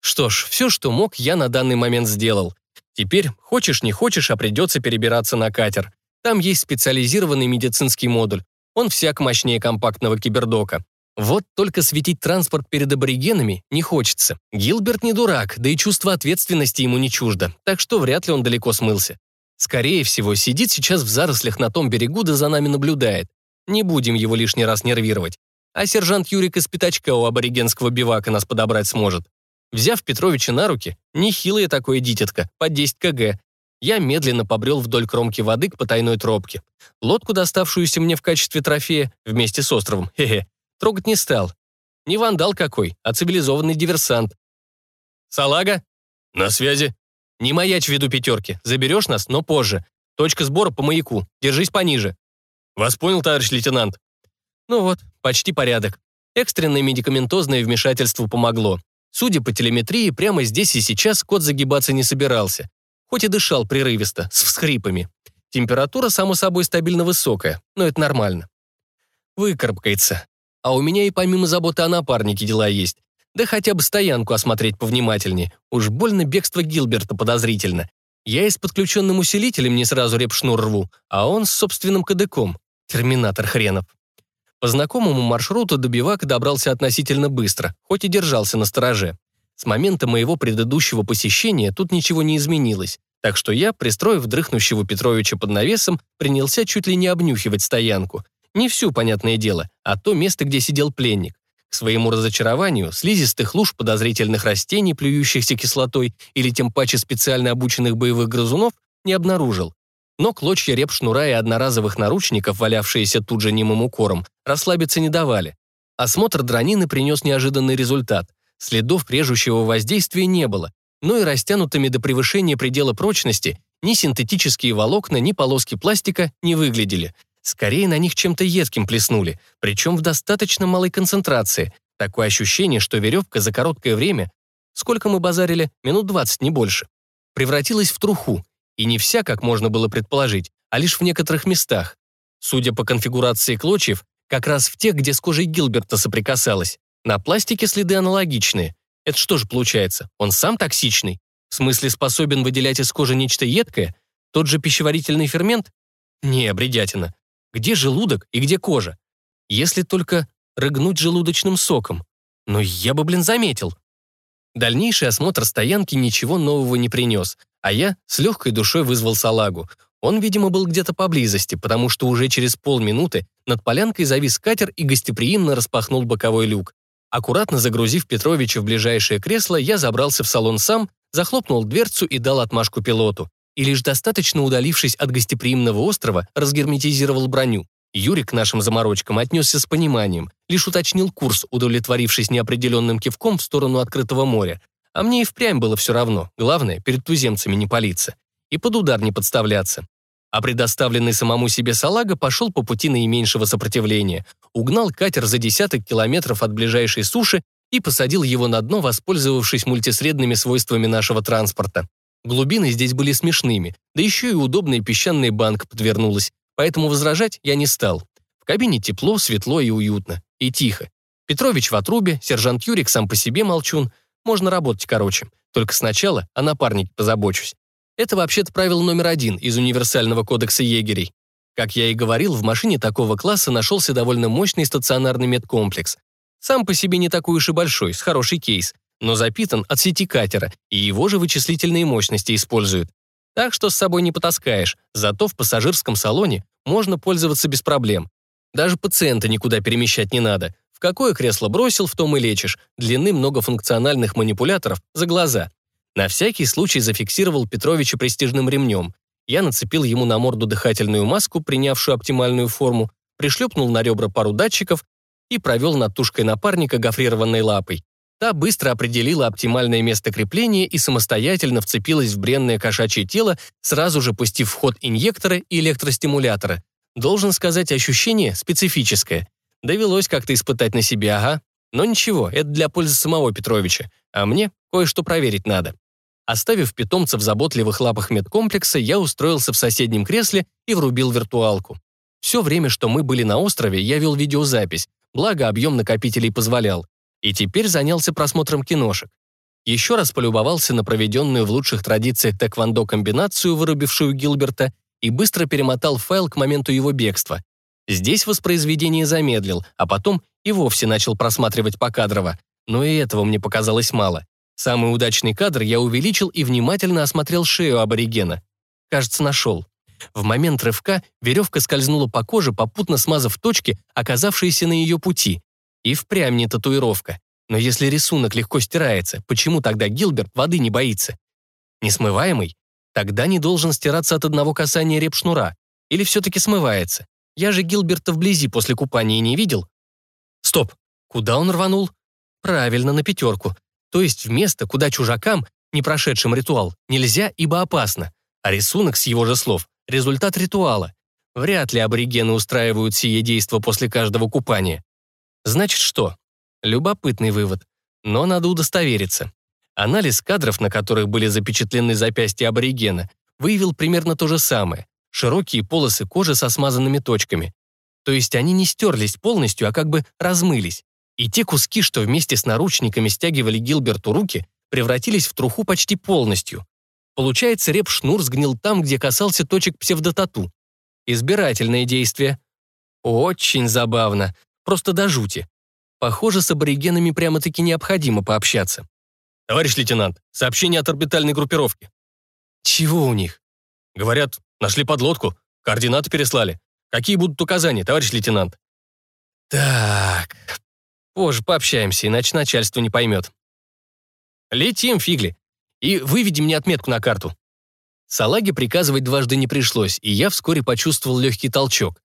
Что ж, все, что мог, я на данный момент сделал. Теперь, хочешь не хочешь, а придется перебираться на катер. Там есть специализированный медицинский модуль, он всяк мощнее компактного кибердока. Вот только светить транспорт перед аборигенами не хочется. Гилберт не дурак, да и чувство ответственности ему не чуждо, так что вряд ли он далеко смылся. Скорее всего, сидит сейчас в зарослях на том берегу, да за нами наблюдает. Не будем его лишний раз нервировать. А сержант Юрик из пятачка у аборигенского бивака нас подобрать сможет. Взяв Петровича на руки, нехилое такое дитятко, под 10 кг, я медленно побрел вдоль кромки воды к потайной тропке. Лодку, доставшуюся мне в качестве трофея, вместе с островом, хе-хе, трогать не стал. Не вандал какой, а цивилизованный диверсант. «Салага?» «На связи». Не маячь в виду пятерки. Заберешь нас, но позже. Точка сбора по маяку. Держись пониже. Вас понял, товарищ лейтенант. Ну вот, почти порядок. Экстренное медикаментозное вмешательство помогло. Судя по телеметрии, прямо здесь и сейчас кот загибаться не собирался. Хоть и дышал прерывисто, с всхрипами. Температура, само собой, стабильно высокая, но это нормально. Выкарабкается. А у меня и помимо заботы о напарнике дела есть. Да хотя бы стоянку осмотреть повнимательнее. Уж больно бегство Гилберта подозрительно. Я и с подключенным усилителем не сразу репшнур рву, а он с собственным кадыком. Терминатор хренов. По знакомому маршруту до бивака добрался относительно быстро, хоть и держался на стороже. С момента моего предыдущего посещения тут ничего не изменилось, так что я, пристроив дрыхнущего Петровича под навесом, принялся чуть ли не обнюхивать стоянку. Не всю, понятное дело, а то место, где сидел пленник. К своему разочарованию, слизистых луж подозрительных растений, плюющихся кислотой, или тем паче специально обученных боевых грызунов, не обнаружил. Но клочья реп-шнура и одноразовых наручников, валявшиеся тут же немым укором, расслабиться не давали. Осмотр дронины принес неожиданный результат. Следов режущего воздействия не было, но и растянутыми до превышения предела прочности ни синтетические волокна, ни полоски пластика не выглядели. Скорее на них чем-то едким плеснули, причем в достаточно малой концентрации. Такое ощущение, что веревка за короткое время, сколько мы базарили, минут 20, не больше, превратилась в труху, и не вся, как можно было предположить, а лишь в некоторых местах. Судя по конфигурации клочьев, как раз в тех, где с кожей Гилберта соприкасалась. На пластике следы аналогичные. Это что же получается, он сам токсичный? В смысле способен выделять из кожи нечто едкое? Тот же пищеварительный фермент? Не, бредятина. Где желудок и где кожа? Если только рыгнуть желудочным соком. Но я бы, блин, заметил. Дальнейший осмотр стоянки ничего нового не принес, а я с легкой душой вызвал салагу. Он, видимо, был где-то поблизости, потому что уже через полминуты над полянкой завис катер и гостеприимно распахнул боковой люк. Аккуратно загрузив Петровича в ближайшее кресло, я забрался в салон сам, захлопнул дверцу и дал отмашку пилоту. И лишь достаточно удалившись от гостеприимного острова, разгерметизировал броню. Юрик к нашим заморочкам отнесся с пониманием, лишь уточнил курс, удовлетворившись неопределенным кивком в сторону открытого моря. А мне и впрямь было все равно, главное, перед туземцами не палиться. И под удар не подставляться. А предоставленный самому себе салага пошел по пути наименьшего сопротивления, угнал катер за десяток километров от ближайшей суши и посадил его на дно, воспользовавшись мультисредными свойствами нашего транспорта. Глубины здесь были смешными, да еще и удобная песчаная банка подвернулась, поэтому возражать я не стал. В кабине тепло, светло и уютно. И тихо. Петрович в отрубе, сержант Юрик сам по себе молчун. Можно работать короче. Только сначала о напарнике позабочусь. Это вообще-то правило номер один из универсального кодекса егерей. Как я и говорил, в машине такого класса нашелся довольно мощный стационарный медкомплекс. Сам по себе не такой уж и большой, с хороший кейс, но запитан от сети катера, и его же вычислительные мощности используют. Так что с собой не потаскаешь, зато в пассажирском салоне можно пользоваться без проблем. Даже пациента никуда перемещать не надо. В какое кресло бросил, в том и лечишь. Длины многофункциональных манипуляторов за глаза. На всякий случай зафиксировал Петровича престижным ремнем. Я нацепил ему на морду дыхательную маску, принявшую оптимальную форму, пришлепнул на ребра пару датчиков и провел над тушкой напарника гофрированной лапой. Та быстро определила оптимальное место крепления и самостоятельно вцепилась в бренное кошачье тело, сразу же пустив в ход инъекторы и электростимуляторы. Должен сказать, ощущение специфическое. Довелось как-то испытать на себе, ага. Но ничего, это для пользы самого Петровича, а мне кое-что проверить надо. Оставив питомца в заботливых лапах медкомплекса, я устроился в соседнем кресле и врубил виртуалку. Все время, что мы были на острове, я вел видеозапись, благо объем накопителей позволял и теперь занялся просмотром киношек. Еще раз полюбовался на проведенную в лучших традициях тэквондо комбинацию, вырубившую Гилберта, и быстро перемотал файл к моменту его бегства. Здесь воспроизведение замедлил, а потом и вовсе начал просматривать покадрово, но и этого мне показалось мало. Самый удачный кадр я увеличил и внимательно осмотрел шею аборигена. Кажется, нашел. В момент рывка веревка скользнула по коже, попутно смазав точки, оказавшиеся на ее пути. И впрямь не татуировка. Но если рисунок легко стирается, почему тогда Гилберт воды не боится? Несмываемый? Тогда не должен стираться от одного касания репшнура. Или все-таки смывается? Я же Гилберта вблизи после купания не видел. Стоп, куда он рванул? Правильно, на пятерку. То есть в место, куда чужакам, не прошедшим ритуал, нельзя, ибо опасно. А рисунок, с его же слов, результат ритуала. Вряд ли аборигены устраивают сие действо после каждого купания. Значит что? Любопытный вывод. Но надо удостовериться. Анализ кадров, на которых были запечатлены запястья аборигена, выявил примерно то же самое. Широкие полосы кожи со смазанными точками. То есть они не стерлись полностью, а как бы размылись. И те куски, что вместе с наручниками стягивали Гилберту руки, превратились в труху почти полностью. Получается, реп-шнур сгнил там, где касался точек псевдотату. Избирательное действие. Очень забавно. Просто до жути. Похоже, с аборигенами прямо-таки необходимо пообщаться. Товарищ лейтенант, сообщение от орбитальной группировки. Чего у них? Говорят, нашли подлодку, координаты переслали. Какие будут указания, товарищ лейтенант? Так, позже пообщаемся, иначе начальство не поймет. Летим, фигли, и выведи мне отметку на карту. Салаге приказывать дважды не пришлось, и я вскоре почувствовал легкий толчок.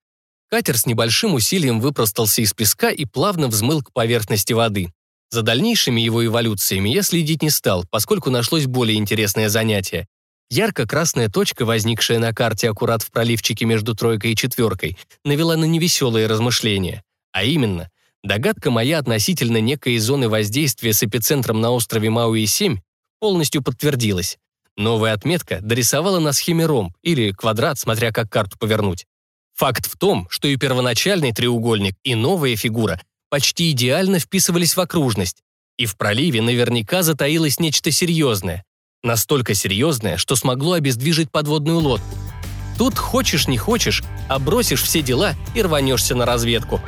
Катер с небольшим усилием выпростался из песка и плавно взмыл к поверхности воды. За дальнейшими его эволюциями я следить не стал, поскольку нашлось более интересное занятие. Ярко-красная точка, возникшая на карте аккурат в проливчике между тройкой и четверкой, навела на невеселые размышления. А именно, догадка моя относительно некой зоны воздействия с эпицентром на острове Мауи-7 полностью подтвердилась. Новая отметка дорисовала на схеме ромб или квадрат, смотря как карту повернуть. Факт в том, что и первоначальный треугольник, и новая фигура почти идеально вписывались в окружность, и в проливе наверняка затаилось нечто серьезное. Настолько серьезное, что смогло обездвижить подводную лодку. Тут хочешь не хочешь, а бросишь все дела и рванешься на разведку.